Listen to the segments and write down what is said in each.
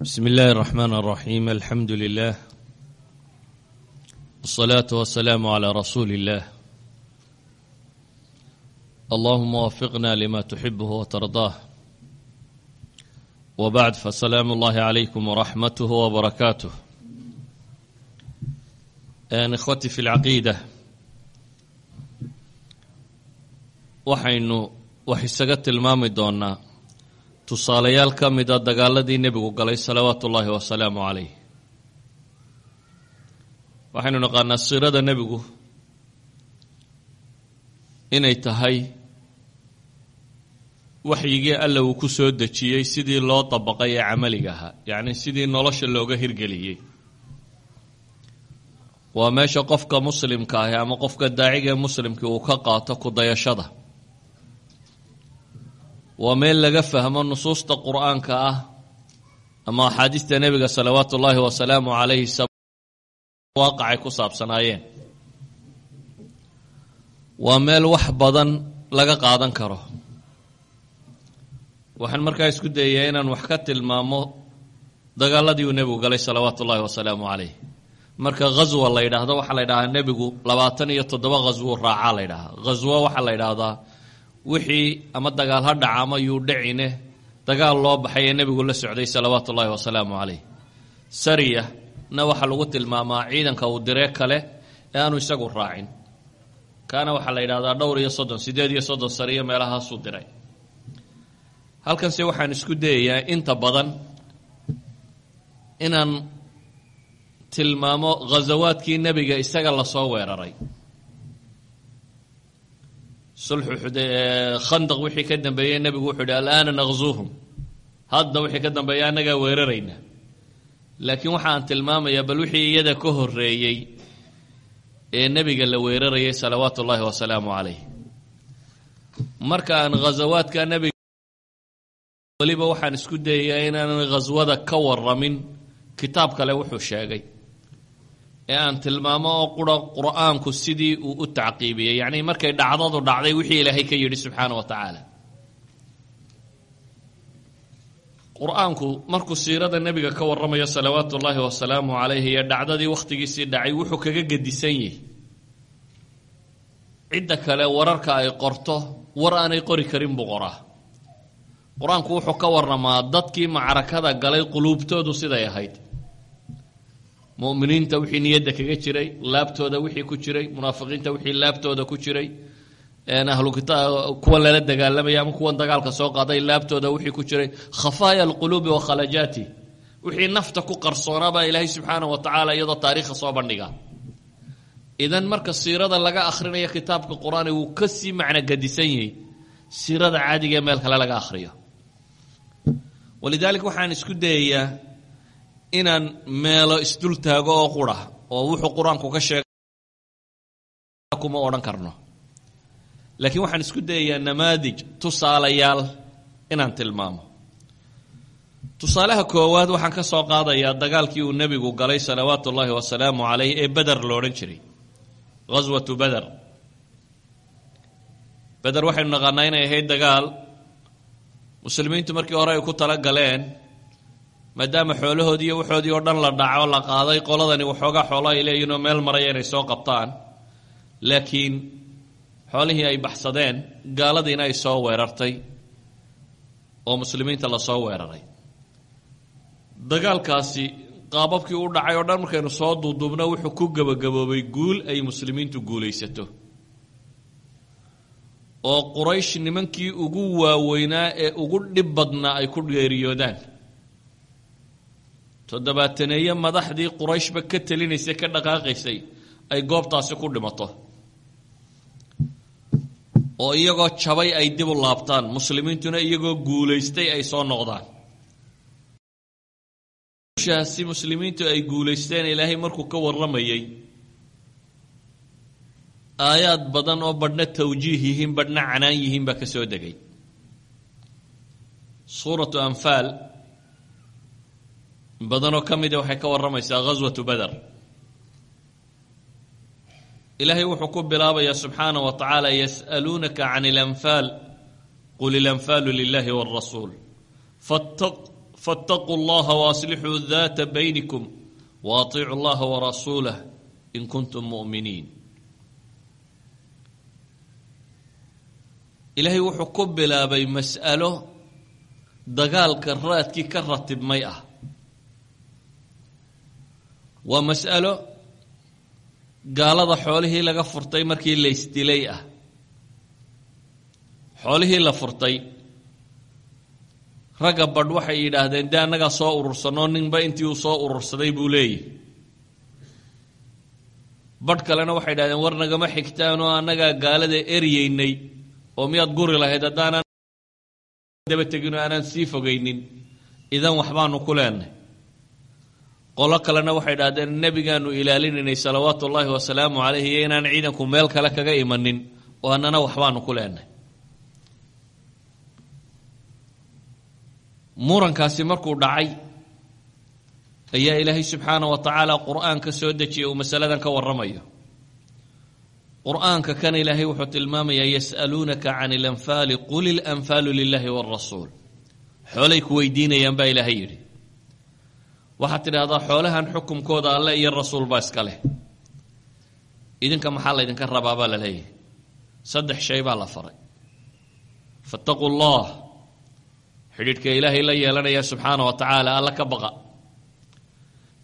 بسم الله الرحمن الرحيم الحمد لله والصلاة والسلام على رسول الله اللهم وفقنا لما تحبه وترضاه وبعد فسلام الله عليكم ورحمته وبركاته أن إخوتي في العقيدة waxaynu wax isaga tilmaami doonaa tusaalayaal ka mida dagaaladii nebigu galay salawaatu ullaahi wasalaamu calayh. Waxaynu naqaanaa siirada nebigu inay tahay waxyigii alla uu ku soo dejiyey sidii loo dabaqay ee camaliga ahaa yacni sidii nolosha looga hirgeliyey. Waa meesha qofka muslimka ahi ama qofka daaciga ee muslimkii uu ka qaato kudayashada waa meel laga fahmo nusuusta qur'aanka ah ama axaadiista nebiga salawaatu ullaahi wasalaamu calayhi waaqacay ku saabsanaayeen. Waa meel wax badan laga qaadan karo. Waxaan markaa isku dayayaa inaan wax ka tilmaamo dagaaladii uu nebigu galay salawaatu ullaahi wasalaamu calayh marka ghaswa la yidhaahdo waxaa la ydhahdaa nebigu labaatan iyo toddoba ghaswo raacaa la ydhahaa ghaswo waxaa la ydhaahdaa wixii ama dagaal ha dhaca ama yuu dhacine. Dagaal loo baxay ee nebigu la socday salawaatu ullaahi wasalaamu calayh. Sariya na waxaa lagu tilmaamaa ciidanka uu diree kale ee aanu isagu raacin. Kaana waxaa la yidhahdaa dhowr iyo soddon siddeed iyo soddon sariyo meelahaasuu diray. Halkanse waxaan isku dayayaa inta badan inaan tilmaamo ghasawaadkii nebiga isaga la soo weeraray khandaq wixii ka dambeeyey nebigu wuxuu yidhi alaana naqzuuhum hadda wixii ka dambeeya annagaa weerarayna laakiin waxa aan tilmaamayaa bal wixii iyada ka horeeyey ee nebiga la weerarayay salawaatu ullaahi wasalaamu calayh marka aan ghasawaadka nebiga weliba waxaan isku dayayaa inaanan ghaswada ka waramin kitaab kale wuxuu sheegay ee aan tilmaamo oo qura qur'aanku sidii uu u tacqiibiyey. Yacnii markay dhacdadu dhacday wixii ilaahay ka yidhi subxaana wa tacaala. Qur'aanku markuu siirada nebiga ka warramayo salawaatu ullaahi wasalaamu calayhi iyo dhacdadii wakhtigiisii dhacay wuxuu kaga gedisan yahy cidda kale wararka ay qorto war aanay qori karin buu qoraa. Qur'aanku wuxuu ka warramaa dadkii macrakada galay quluubtoodu siday ahayd muminiinta wixii niyadda kaga jiray laabtooda wixii ku jiray munaafiqiinta wixii laabtooda ku jiray kuwan lala dagaalamaya ama kuwan dagaalka soo qaaday laabtooda wixii ku jiray. Khafaaya alquluubi wa khalajaati. Wixii nafta ku qarsoonaabaa ilaahay subxaana wa tacaala iyadoo taariikha soo bandhiga. Idan marka siirada laga akhrinayo kitaabka qur'aani wuu ka sii macno gadisan yahay siirada caadiga ee meel kale laga akhriyo. Walidaalika waxaan isku dayayaa inaan meelo isdul taago oo qura oo wuxuu qur'aanku ka sheegay kuma odhan karno. Laakiin waxaan isku dayayaa namaadij tusaalayaal inaan tilmaamo. Tusaalaha koowaad waxaan ka soo qaadayaa dagaalkii uu nebigu galay salawaatu ullaahi wasalaamu calayh ee beder lo odhan jiray ghaswatu beder beder waxaynu naqaanaa inay ahayd dagaal. Muslimiintu markii hore ay ku tala galeen maadaama xoolahoodii iyo waxoodii oo dhan la dhaco la qaaday qoladani waxoogaa xoolo ay leeyihiin oo meel maraya inay soo qabtaan. Laakiin xoolihii ay baxsadeen gaaladiina ay soo weerartay oo muslimiinta la soo weeraray. Dagaalkaasi qaababkii u dhacay oo dhan markaynu soo duuduubno wuxuu ku gebagaboobay guul ay muslimiintu guulaysato. Oo quraysh nimankii ugu waaweynaa ee ugu dhib badnaa ay ku geeriyoodaan toddobaataneeye madaxdii qurayshba ka telinaysay ka dhaqaaqaysay ay goobtaasi ku dhimato. Oo iyagoo jabay ay dib u laabtaan muslimiintuna iyagoo guulaystay ay soo noqdaan. Shaasi muslimiintu ay guulaysteen ilaahay markuu ka warramayay aayaad badan oo badhna tawjiih yihiin badhna canaan yihiin baa ka soo degay. Suuratu anfaal badanoo ka mida waxay ka warramaysaa ghaswatu beder ilaahay wuxuu ku bilaabayaa subxaana wa tacaala yas'aluunaka can ilanfaal qul ilanfaalu lilahi wاlrasuul faاtaquu اllaha waaslixuu daata baynikum waaطiicuu اllaha warasuulah in kuntum mu'miniin ilaahay wuxuu ku bilaabay mas'alo dagaalka raadkii ka ratibmay ah waa mas'alo gaalada xoolihii laga furtay markii la isdilay ah. Xoolihii la furtay ragga badh waxay yidhaahdeen dee annagaa soo urursanoo ninba intii uu soo urursaday buu leeyahy. Badh kalena waxay yidhahdeen war nagama xigtaanoo annagaa gaalada eryeynay oo miyaad guri lahayd haddaanan daba tegin oo aanaan sii fogaynin. Idan waxbaanu ku leenahay qolo kalena waxay idhahdeen nebigaanu ilaalinaynay salawaatu ullaahi wasalaamu calayh iyo inaan ciidanku meel kale kaga imanin oo annana waxbaanu ku leenahay. Murankaasi markuu dhacay ayaa ilaahay subxaana wa tacaala qur'aan ka soo dejiyay uu masaladan ka warramayo. Qur'aanka kan ilaahay wuxuu tilmaamayaa yas'aluunaka can ilanfaali qul ilanfaalu lilahi wاrasuul xoolay ku weydiinayaan baa ilaahay yidhi waxaad tidhaahdaa xoolahan xukumkooda alle iyo rasuul baa iska leh. Idinka maxaa laydinka rabaa baa la leeyahay? Saddex shay baa la faray. Faاtaquu اllah xidhiidhka ilaahay la yeelanaya subxaana wa tacaala alla ka baqa.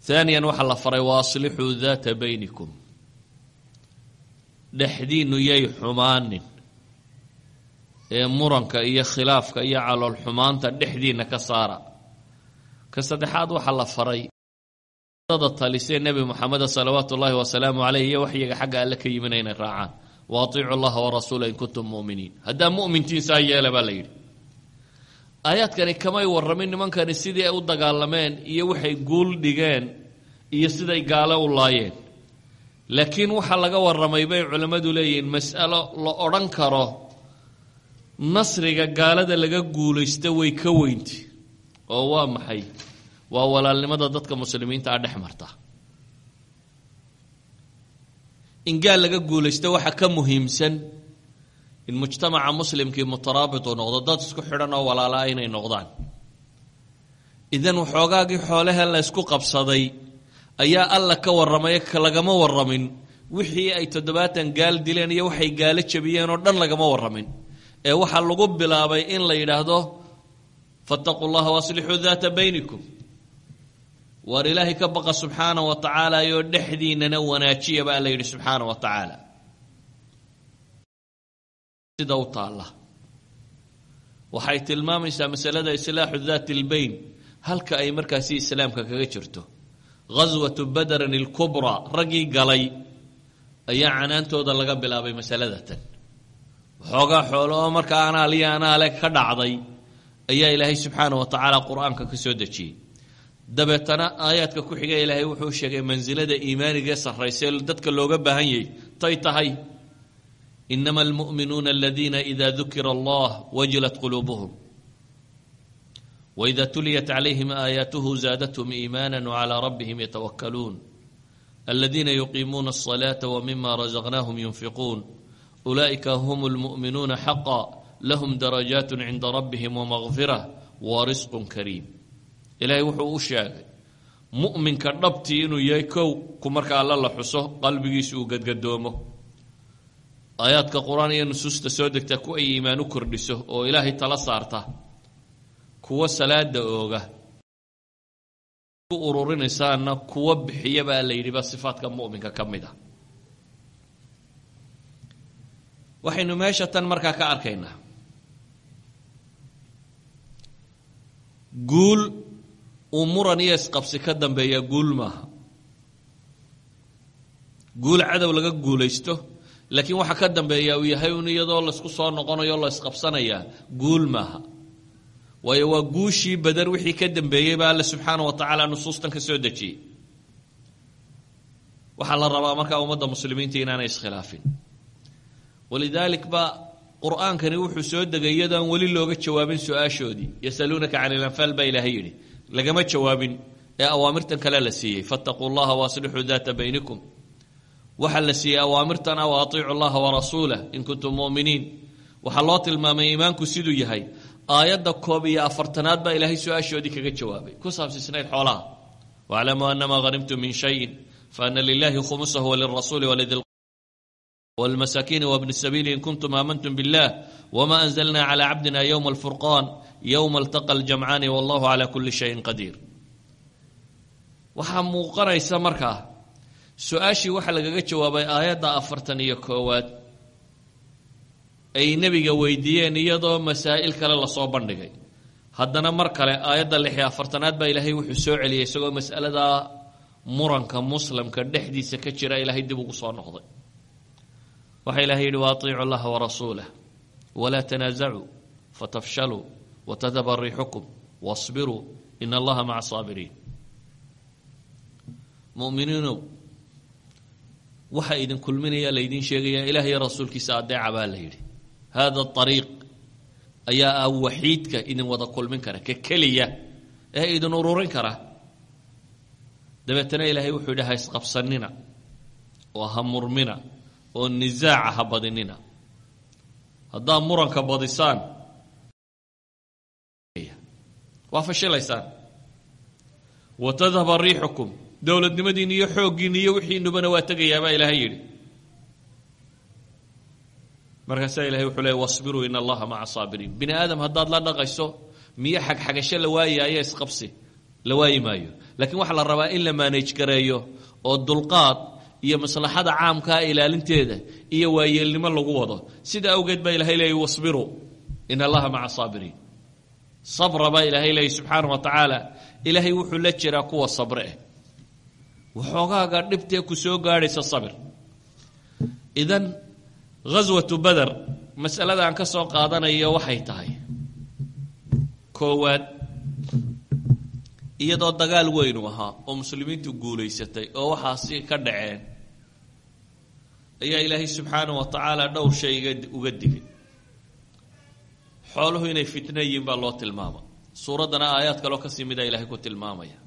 Haaniyan waxaa la faray waaslixuu daata baynikum. Dhexdiinnu yay xumaanin. Ee muranka iyo khilaafka iyo calool xumaanta dhexdiinna ka saara ka saddexaad waxaa la faray. Dada talisee nebi moxameda salawaatu ullaahi wasalaamu caleyh iyo waxyiga xagga alle ka yimina inay raacaan. Wa atiicu llaha warasuula in kuntum mu'miniin. Haddaa mu'mintiin saa yeela baa la yidhi. Aayaadkani kamay warramin nimankani sidii ay u dagaalameen iyo waxay guul dhigeen iyo siday gaalo u laayeen. Laakiin waxaa laga warramay bay culammadu leeyihiin mas'alo la odhan karo nasriga gaalada laga guulaysta way ka weynti. Oo waa maxay waa walaalnimada dadka muslimiinta a dhex marta. In gaal laga guulaysta waxa ka muhiimsan in mujtamaca muslimkii mutaraabit uu noqdo. Dad isku xidhan oo walaalaa inay noqdaan. Idan waxoogaagii xoolaha la ysku qabsaday ayaa alla ka warramay lagama warramin. Wixii ay toddobaatan gaal dileen iyo waxay gaalo jabiyeen oo dhan lagama warramin. Ee waxaa lagu bilaabay in la yidhaahdo fattaquu llaha waaslixuu daata baynikum waar ilaahay ka baqa subxaana wa tacaala iyo dhexdiinana wanaajiya baa la yidhi subxaana wa tacaala. Sida u taalla. Waxay tilmaamaysaa masalada islaaxu daati lbayn halka ay markaasi islaamka kaga jirto. Ghaswatu badarin ilkubraa raggii galay ayaa canaantooda laga bilaabay masalada tan. Waxoogaa xoolo oo markaa anaaliya anaale ka dhacday ayaa ilaahay subxaana wa tacaala qur'aanka ka soo dejiyey dabeetana aayaadka ku xiga ilaahay wuxuu sheegay mansilada iimaanigae sarraysee dadka looga baahan yahay tay tahay. Inama almu'minuuna aladiina ida dukira allah wajilat quluubuhum. Waida tuliyat calayhim aayaatuhu zaadathum iimaana wcalaa rabbihim yatawakkaluun. Aladiina yuqiimuuna alصalaata wmima razaqnaahum yunfiquun. Ulaa'ika hum lmu'minuuna xaqa lahum darajaat cinda rabbihim wamaqfirah wa risqun kariim ilaahay wuxuu u sheegay mu'minka dhabtii inuu yahay kow ku marka alla la xuso qalbigiisu uu gadgadoomo. Aayaadka qur'aan iyo nusuusta soo degta ku ay iimaan u kordhiso oo ilaahay tala saarta kuwa salaada ooga ku ururinaysaana kuwa bixiya baa la yidhi ba sifaadka mu'minka ka mid a waxaynu meesha tan markaa ka arkaynaa. Guul uu muran iyo isqabsi ka dambeeya guul maaha. Guul cadow laga guulaysto laakiin waxa ka dambeeya uu yahay un iyadoo laysku soo noqonayo la isqabsanayaa guul maaha. Waayo waa guushii badan wixii ka dambeeyey baa alle subxaana wa tacaala nusuustan ka soo dejiyey. Waxaa la rabaa markaa ummadda muslimiinta inaanay iskhilaafin. Walidaalik ba qur'aankani wuxuu soo degay iyadoo aan weli looga jawaabin su'aashoodii. Yasaluunaka can ilanfaal baa ilaahay yidhi lagama jawaabin. Ee awaamirtan kale la siiyey fataquu llaha waaslixuu daata baynikum. Waxaa la siiyey awaamirtana a aiicu llaha warasuulah in kuntum muminiin. Waxaa loo tilmaamay iimaanku siduu yahay aayadda koob iyo afartanaad baa ilaahay su'aashoodii kaga jawaabay. Ku saabsisnayd xoolaha. Waclamuu anamaa hanimtum min shayin faana lilaahi khumusahu walirasuuli walidi wlmasaakiini wabni sabiili in kuntum aamantum biاllah wma anzalna cla cabdina ywma alfurqaan yowma altaqa aljamcaani wallahu calaa kulli shayin qadiir waxaa muuqanaysa markaa su'aashii waxaa lagaga jawaabay aayadda afartan iyo koowaad ay nebiga weydiiyeen iyadoo masaa'il kale la soo bandhigay haddana mar kale aayadda lix iyo afartanaad baa ilaahay wuxuu soo celiyay isagoo mas'alada muranka muslimka dhexdiisa ka jira ilaahay dib ugu soo noqday waxaa ilaahay yidhi wa atiicu allaha warasuulah walaa tanaasacuu fatafshaluu watadaba riixukum waاصbiruu in allaha maca saabiriin muminiinow waxa idin kulminaya laydin sheegaya ilaah iyo rasuulkiisa adeeca baa la yidhi hada ariiq ayaa ah waxiidka idin wada kulmin kara ka keliya ee idin ururin kara dabeetana ilaahay wuxuu yidhi ha isqabsanina oo ha murmina oo nisaaca ha badinina haddaad muranka badisaan waa fashilaysaan wa tadhaba riixukum. Dowladnimadiinni iyo xooggiinni iyo wixiinubana waa tegayaabaa ilaahay yidhi. Markaasaa ilahay wuxuu leey wasbiruu in allaha maca saabiriin. Bini aadam haddaad la dhaqayso miyo xagxagasho la waayaayo isqabsi la waayi maayo. Laakiin waxaa la rabaa in la maanaj gareeyo oo dulqaad iyo maslaxada caamkaa ilaalinteeda iyo waayeelnimo lagu wado. Sida awgeed baa ilahay leeyay wasbiruu in allaha maca saabiriin sabra baa ilaahay leeyay subxaana wa tacaala ilaahay wuxuu la jiraa kuwa sabre eh. Waxoogaaga dhibtee ku soo gaadhaysa sabir. Idan ghaswatu bader masalada aan ka soo qaadanayo waxay tahay. Koowaad iyadoo dagaal weynu ahaa oo muslimiintu guulaysatay oo waxaasi ka dhaceen ayaa ilaahay subxaana wa tacaala dhowr shay uga digay xooluhu inay fitno yihiin baa loo tilmaama. Suuraddana aayaad kaloo ka sii mida ilaahay ku tilmaamaya.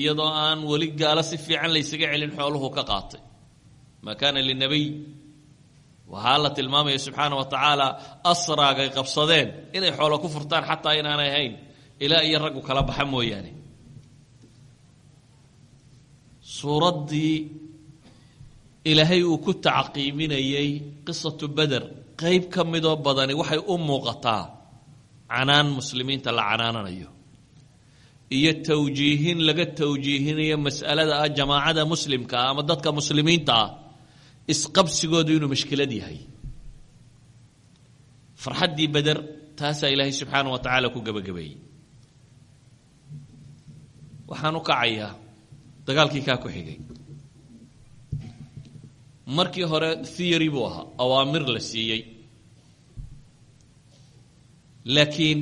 Iyadoo aan weli gaalo si fiican laysaga celin xooluhu ka qaatay. Maa linabiy waxaa la tilmaamaya subxaana wa tacaala asraagay qabsadeen inay xoolo ku furtaan xataa inaanay ahayn. Ilaa iyo raggu kala baxa mooyaane. Suuraddii ilaahay uu ku tacqiiminayey qisatu beder qeyb ka midoo badani waxay u muuqataa canaan muslimiinta la canaananayo. Iyo tawjiihin laga tawjiihinayo mas'alada ah jamaacada muslimka ah ama dadka muslimiinta ah isqabsigoodu inuu mashkilad yahay. Farxaddii beder taasaa ilaahay subxaana wa tacaala ku gebagabeeyey waxaan u kacayaa dagaalkii kaa ku xigay markii hore theory buu ahaa. Awaamir la siiyey. Laakiin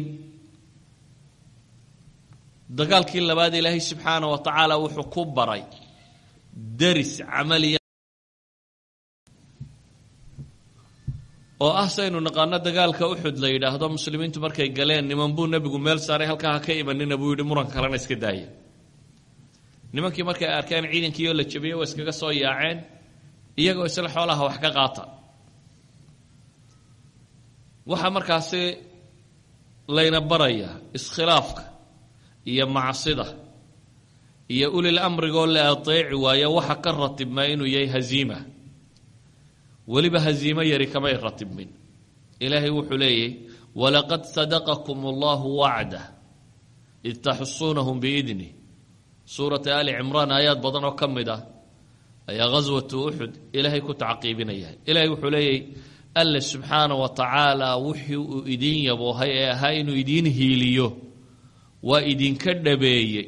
dagaalkii labaad ilaahay subxaana wa tacaala wuxuu ku baray daris camaliya oo ah saynu naqaano dagaalka uxud la yidhaahdo. Muslimiintu markay galeen niman buu nebigu meel saaray halkaa ha ka imanina buu yidhi muran kalena iska daaya nimankii markay arkeen ciidankii oo la jabiyey waa iskaga soo yaaceen iyagoo isla xoolaha wax ka qaata. Waxaa markaasi layna barayaa iskhilaafka iyo macsida iyo ulil amrigoo la ateeci waayo waxa ka ratibmaa inuu yahay haziima. Weliba haziimo yari kamay ratibmin. Ilaahay wuxuu leeyahy walaqad sadaqakum allahu wacdah id taxusuunahum biidnih suurata ali cimraan aayaad badan oo ka mid ah ayaa ghaswatu uxud ilaahay ku tacqiibinaya ilaahay wuxuu leeyahy alle subxaana wa tacaala wixii uu idiin yaboohay ee ahaa inuu idiin hiiliyo waa idinka dhabeeyey.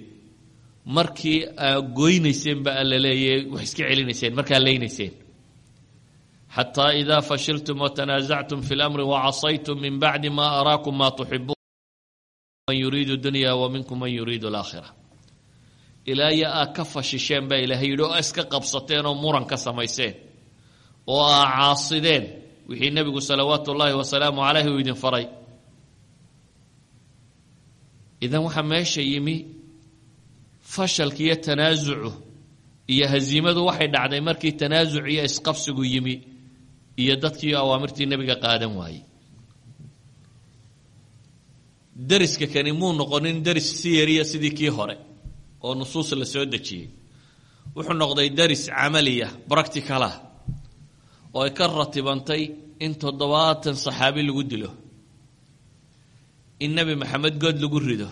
Markii aa goynayseen ba alla leeyahy wax iska celinayseen markaa leynayseen. Xataa idaa fashiltum watanaasactum fi lamri wacasaytum min bacdi ma araakum ma tuxibuun. Man yuriidu dunya wa minkum man yuriidu alaakhira ilaa iyo aa ka fashisheen baa ilaahay yidhi oo iska qabsateen oo muran ka samayseen oo aa caasideen. Wixii nebigu salawaatu ullaahi wasalaamu caleyh uu idin faray. Idan waxaa meesha yimi fashalka iyo tanaasucu iyo haziimadu waxay dhacday markii tanaasuc iyo isqabsigu yimi iyo dadkii awaamirtii nebiga qaadan waayey. Deriska kani muu noqonin deris siyariya sidii kii hore oo nusuus la soo dejiyey wuxuu noqday deris camaliya bracticalah oo ay ka ratibantay in toddobaatan saxaabi lagu dilo in nebi maxamed good lagu rido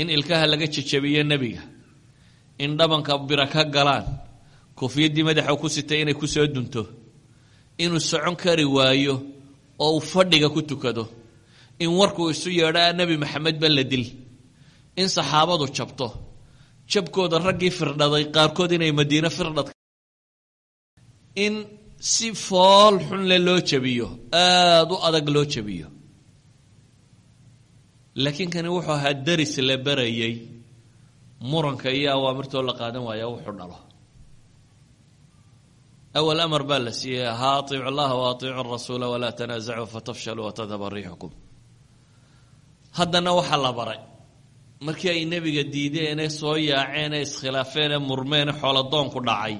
in ilkaha laga jejabiyo nebiga in dhabanka bira ka galaan kofiyaddii madaxa ku sitay inay ku soo dunto inuu socon kari waayo oo uu fadhiga ku tukado in warkuu isu yeedhaa nebi maxamed ba la dil in saxaabadu jabto. Jabkooda raggii firdhaday qaarkood inay madiine firdhad in si fool xunle loo jabiyo aada u adag loo jabiyo. Laakiin kani wuxuu ahaa deris la berayay muranka iyo awaamirtoo la qaadan waaya wuxuu dhalo. Awal amar baa la siiyey ahaa atiicu llaha wa atiicu rasuula walaa tanaasacuu fatafshaluu watadhaba riixukum. Haddana waxaa la baray markii ay nebiga diideenee soo yaaceen ee iskhilaafeen ee murmeene xooladoonku dhacay.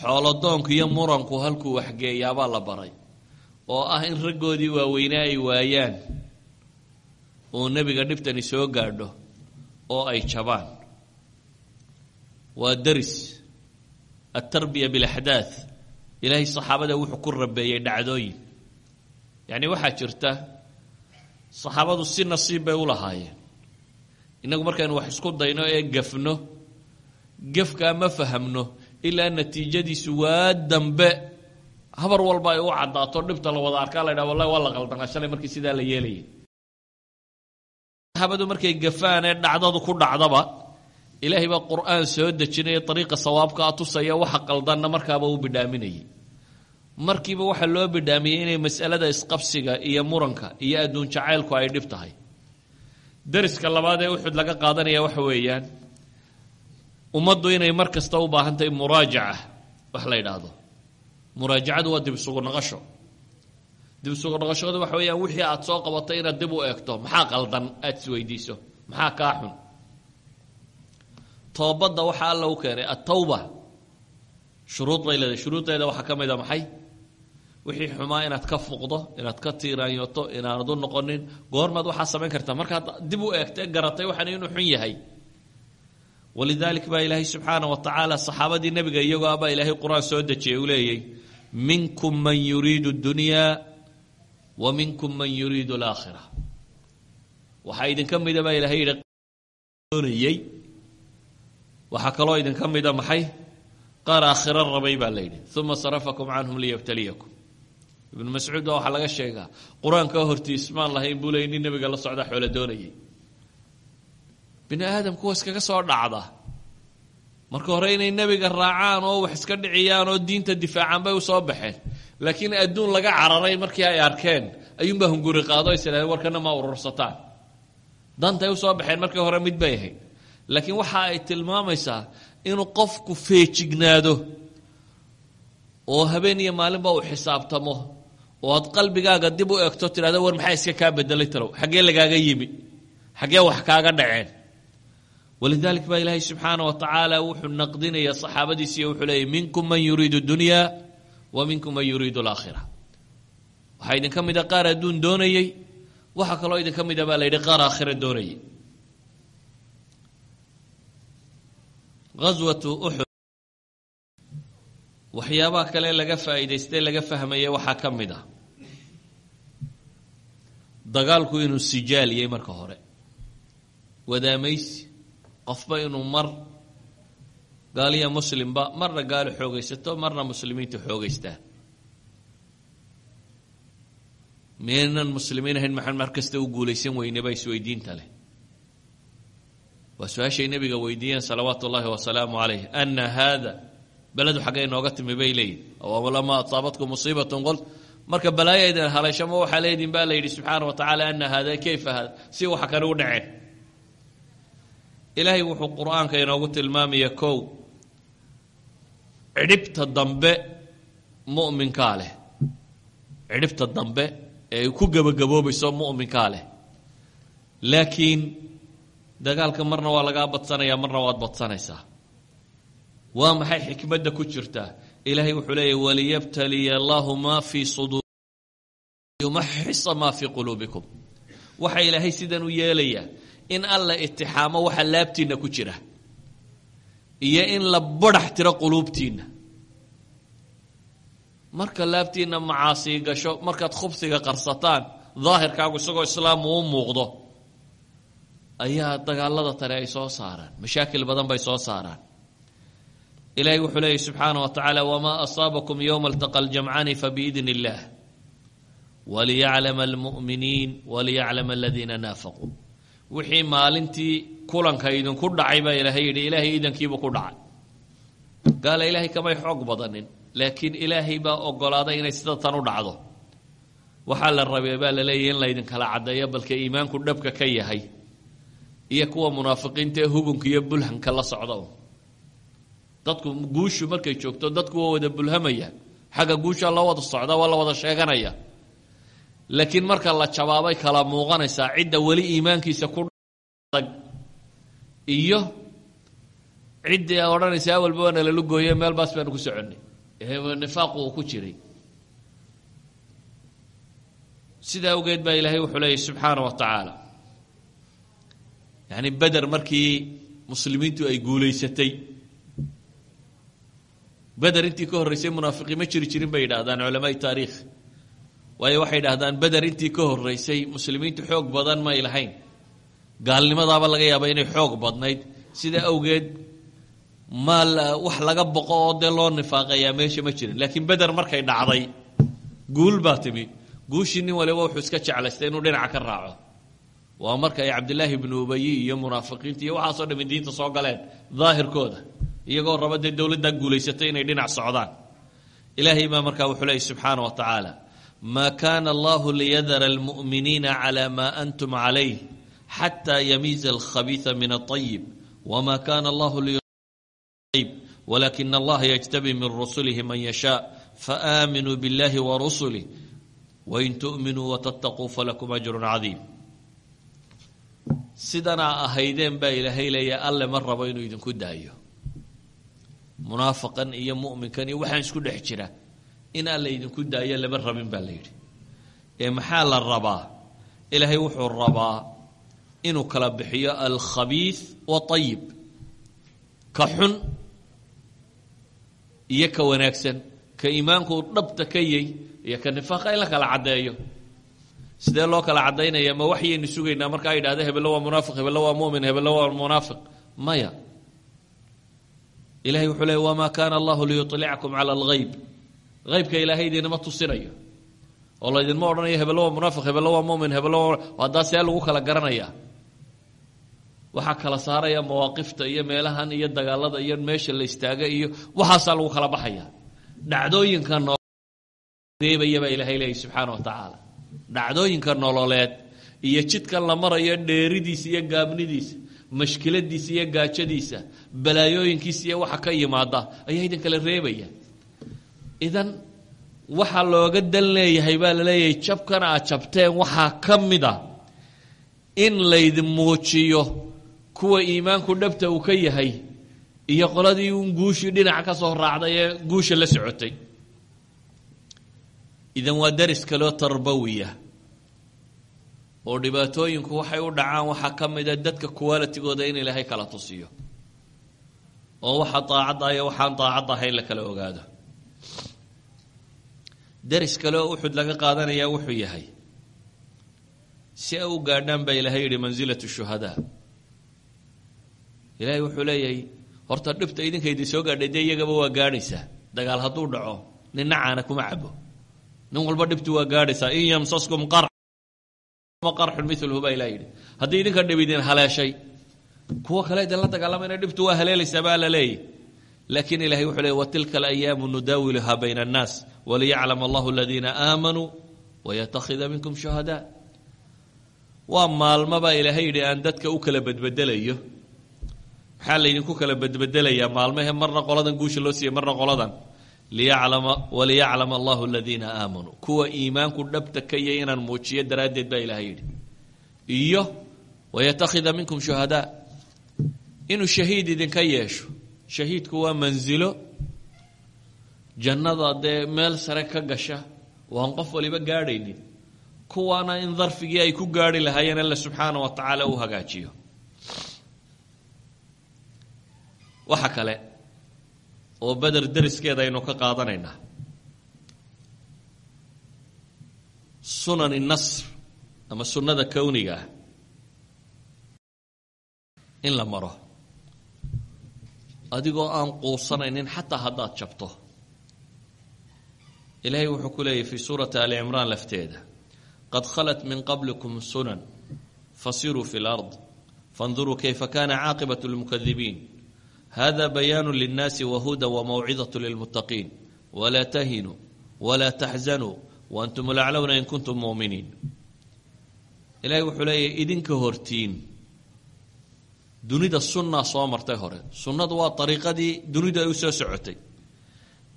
Xooladoonku iyo muranku halkuu waxgeeyaabaa la baray. Oo ah in raggoodii waaweynaa ay waayaan. Oo nebiga dhibtani soo gaadho oo ay jabaan. Waa deris altarbiya bilaxdaad ilaahay saxaabada wuxuu ku rabeeyey dhacdooyin. Yacni waxaa jirta saxaabadu si nasiib bay u lahaayeen innagu markaynu wax isku dayno ee gafno gefkaa ma fahamno ilaa natiijadiisu waa dambe. Habar walba ay u caddaato dhibta la wada arkaa la ydhaha wallahi waa la qaldanaa shalay markii sidaa la yeelayay. Saxaabadu markay gafaan ee dhacdadu ku dhacdaba ilaahay baa qur'aan soo dejinaya dariiqa sawaabkaa tusaya waxa qaldanna markaaba u bidhaaminayay. Markiiba waxaa loo bidhaamiyey inay mas'alada isqabsiga iyo muranka iyo adduun jacaylku ay dhib tahay dariska labaad ee uxud laga qaadanaya waxa weeyaan ummaddu inay mar kasta u baahan tahay muraajaca wax la yidhaahdo. Muraajacadu waa dib isugu naqasho. Dib isugu naqashadu waxa weeyaan wixii aad soo qabatay inaad dib u eegto maxaa qaldan aada isweydiiso maxaa kaa xun? Toobadda waxaa alla u keenay attawba. Shuruud bay leedahay shuruuddeeda waxaa ka mid a maxay wixii xumaa inaad ka fuqdo inaad ka tiiraanyoto inaanad u noqonin goormaad waxaa samayn kartaa markaad dib u eegtay garatay waxaan inuu xun yahay. Walidaalik baa ilaahay subxaana wa tacaala saxaabadii nebiga iyagoo abaa ilaahay qur'aan soo dejiyay uu leeyay minkum man yuriidu dunyaa wa minkum man yuriidu alaakhira waxaa idinka mida baa ilahay yidhi doonayey waxaa kaloo idinka mida maxay? Qaar aakhiro rabay baa la yidhi uma sarafakum canhum liyabtaliyakum ibnu mascuud baa waxaa laga sheegaa qur'aanka hortiismaan lahayn buu leeyay nin nebiga la socda xoolo doonayay. Bini aadamku waa iskaga soo dhacda. Marka hore inay nebiga raacaan oo wax iska dhiciyaan oo diinta difaacaan bay u soo baxeen. Laakiin adduun laga cararay markii ay arkeen ayuunbaa hunguri qaado islaaheen warkana ma urursataan dantay u soo baxeen markii hore mid bay ahayd. Laakiin waxa ay tilmaamaysaa inuu qofku feejignaado oo habeen iyo maalinba uu xisaabtamo oo aad qalbigaaga dib u eegto tidhahdo war maxaa iska kaa bedelay talow? Xaggee lagaaga yimi. Xaggee wax kaaga dhaceen. Walidaalik baa ilaahay subxaana wa tacaala wuxuu naqdinaya saxaabadiisiiyo wuxuu leeyay minkum man yuriidu dunya wa minkum man yuriidu alaakhira waxaa idinka mida qaar adduun doonayey waxaa kaloo idinka mida baa la yidhi qaar aakhira doonayay waxyaabaha kale laga faa'iidaystay laga fahmayay waxaa ka mid ah. Dagaalku inuu sijaaliyey marka hore. Wadaamaysi qofba inuu mar gaaliya muslimba marna gaali xoogaysato marna muslimiinta xoogaystaan. Miyaynan muslimiin ahayn maxaan mar kasta u guulaysan weyneba isweydiinta leh. Waa su'aashay nebiga weydiiyeen salawaatu ullaahi wasalaamu calayh ana haada beledu xaggay nooga timi bay leeyihiin. Awlamaa asaabatkum musiibatun qol marka balaayo idin haleeshamo waxaa leedihin baa la yidhi subxaana wa tacaala ana haada kayfa haada si waxa kale u dhaceen. Ilaahay wuxuu qur'aanka inoogu tilmaamaya kow cidhibta dambe mu'minkaa leh. Cidhibta dambe ee ay ku gebagaboobayso mu'minkaa leh. Laakiin dagaalka marna waa lagaa badsanaya marna waad badsanaysaa waa maxay xikmadda ku jirta? Ilaahay wuxuu leeyahy waliyabtaliya allahu maa fii suduur yumaxisa maa fii quluubikum. Waxa ilaahay sidan u yeelayaa in alla itixaamo waxa laabtiinna ku jira iyo in la badhax tiro quluubtiinna. Marka laabtiinna macaasii gasho markaad khubsiga qarsataan daahirkaagu isagoo islaamu u muuqdo ayaa dagaalada tale ay soo saaraan mashaakil badan bay soo saaraan ilaahay wuxuu leeyahy subxaana wa tacaala wamaa asaabakum yowma altaqa aljamcani fabiidn illaah waliyaclama almu'miniin waliyaclama aladiina naafaquu wixii maalintii kulanka idinku dhacay baa ilaahay yidhi ilaahay iidankiibuu ku dhacay. Gaala ilaahay kamay xoog badanin laakiin ilaahay baa ogolaaday inay sida tan u dhacdo. Waxaa la rabee baa la leeyahy in laydinkala caddeeyo balka iimaanku dhabka ka yahay iyo kuwa munaafiqiinta ee hubunka iyo bulhanka la socda dadku guushu markay joogto dadku waa wada bulhamaya. Xagga guusha la wada socda waa la wada sheeganaya. Laakiin marka la jabaabay kala muuqanaysaa cidda weli iimaankiisa ku adag iyo ciddii odhanaysa awalba waana lala gooye meel baas baanu ku soconnay nifaaqu uu ku jiray. Sidaa awgeed baa ilaahay wuxuu leeyahy subxaana wa tacaala. Yacni beder markii muslimiintu ay guulaysatay beder intii ka horreysay munaafiqiin ma jiri jirin bay yidhahdaan culamaai taariikh. Waayo waxay yidhahdaan beder intii ka horreysay muslimiintu xoog badan may lahayn. Gaalnimadaaba laga yaaba inay xoog badnayd. Sidaa awgeed maa wax laga boqo oo dee loo nifaaqayaa meesha ma jirin. Laakiin beder markay dhacday guul baa timi. Guushii nin waliba wuxuu iska jeclaystay inuu dhinaca ka raaco. Waa marka ay cabdilaahi ibnu ubayi iyo munaafiqiinta iyo waxaasoo dhami diinta soo galeen daahirkooda iyagoo raba dee dowladdaa guulaysatay inay dhinac socdaan. Ilaahay baa markaa wuxuu leeyay subxaana wa tacaala maa kaana allahu liyadara almu'miniina cala maa antum calayh xataa yamiiza alkhabiisa min aطayib wma kana allahu liyib walakina allaha yajtabi min rusulihi man yashaa. Faaaminuu biاllahi warusulih wain tu'minuu watattaquu falakum ajrun cadiim. Sidanaa ahaydeen baa ilaahay leeya alle ma rabo inuu idinku daayo munaafaqan iyo mu'minkan iyo waxaan isku dhex jira. In alle idinku daayo lama rabin baa la yidhi. Ee maxaa la rabaa? Ilaahay wuxuu rabaa inuu kala bixiyo alkhabiis waayib ka xun iyo ka wanaagsan. Ka iimaanku dhabta ka yay iyo ka nifaaqa in la kala caddeeyo. Sidee loo kala caddaynaya ma waxyaynu sugaynaa markaa yidhahda hebello waa munaafiq hebello waa mumin hebello waa munaafiq. Maya ilahay wuxuu leey wamaa kaana allahu liyuطlicakum cala algayb haybka ilaahay idinama tusinayo. Oo laydinma odhanayo hebello waa munaafiq hebello waa mumin hebello haddaa see lagu kala garanaya. Waxaa kala saaraya mawaaqifta iyo meelahan iyo dagaalada iyo meesha la istaaga iyo waxaasaa lagu kala baxaya. Dhacdooyinka nooreebaya baa ilaahay leeyay subxaana wa tacaala dhacdooyinka nololeed iyo jidkan la marayo dheeridiisa iyo gaabnidiisa mashkiladiisa iyo gaajadiisa balaayooyinkiisa iyo waxa ka yimaada ayaa idin kala reebaya. Idan waxaa looga dan leeyahay baa la leeyahay jabkan aad jabteen waxaa ka mid a in laydin muujiyo kuwa iimaanku dhabta uu ka yahay iyo qoladii uun guushii dhinaca ka soo raacday ee guusha la socotay. Idan waa daris kaloo tarbawiya oo dhibaatooyinku waxay u dhacaan waxaa ka mida dadka qualitigooda in ilaahay kala tusiyo oo waxa daacadda iyo waxaan daacadda ahayn la kala ogaado. Daris kaleoo uxud laga qaadanayaa wuxuu yahay si ay u gaadhaan baa ilaahay yidhi mansilatu shuhadaa ilaahay wuxuu leeyahay horta dhibta idinka idin soo gaadhay dee iyagaba waa gaadhaysaa dagaal hadduu dhaco ninna caana kuma cabo. Nin walba dhibtu waa gaadhaysaa. In yamsaskum qarxun miluhu baa ilah yidhi. Haddii idinka dhib idin haleeshay kuwa kale idinla dagaalamayna dhibtu waa haleelaysaa baa la leeyahy laakiin ilahay wuxuu leey watilka alayaamu nudaawiluhaa bayna annaas waliyaclam allahu aladiina aamanuu wayatakida minkum shuhadaa. Waa maalmabaa ilaahay yidhi aan dadka u kala bedbedelayo. Maxaa laydinku kala bedbedelayaa maalmahe marna qoladan guusha loo siiyey marna qoladan. Liyaclama waliyaclama allahu aladiina aamanuu kuwa iimaanku dhabta ka yay inaan muujiyo daraaddeed baa ilahay yidhi. Iyo wayatakida minkum shuhadaa inuu shahiid idinka yeesho. Shahiidku waa mansilo jannada dee meel sare ka gasha waan qof waliba gaadhaynin. Kuwaana in darfigii ay ku gaarhi lahaayeen alla subxaana wa tacaala u hagaajiyo. Waxa kale oo beder deriskeeda aynu ka qaadanaynaa. Sunani nasr ama sunnada kowniga ah. In la maro adigoo aan quusanaynin xataa haddaad jabto. Ilaahay wuxuu ku leeyahy fii suurati ali cimraan lafteeda qad khalat min qablikum sunan fasiruu fi lard fanduruu kayfa kaana caaqibatu lmukadibiin hada bayaanu linnaasi wahuda wamawcidatu lilmuttaqiin. Walaa tahinuu walaa taxzanuu waantum laclowna in kuntum muuminiin ilaahay wuxuu leeyahy idinka hortiin dunida sunnaa soo martay hore. Sunnadu waa ariiqadii dunidu ay u soo socotay.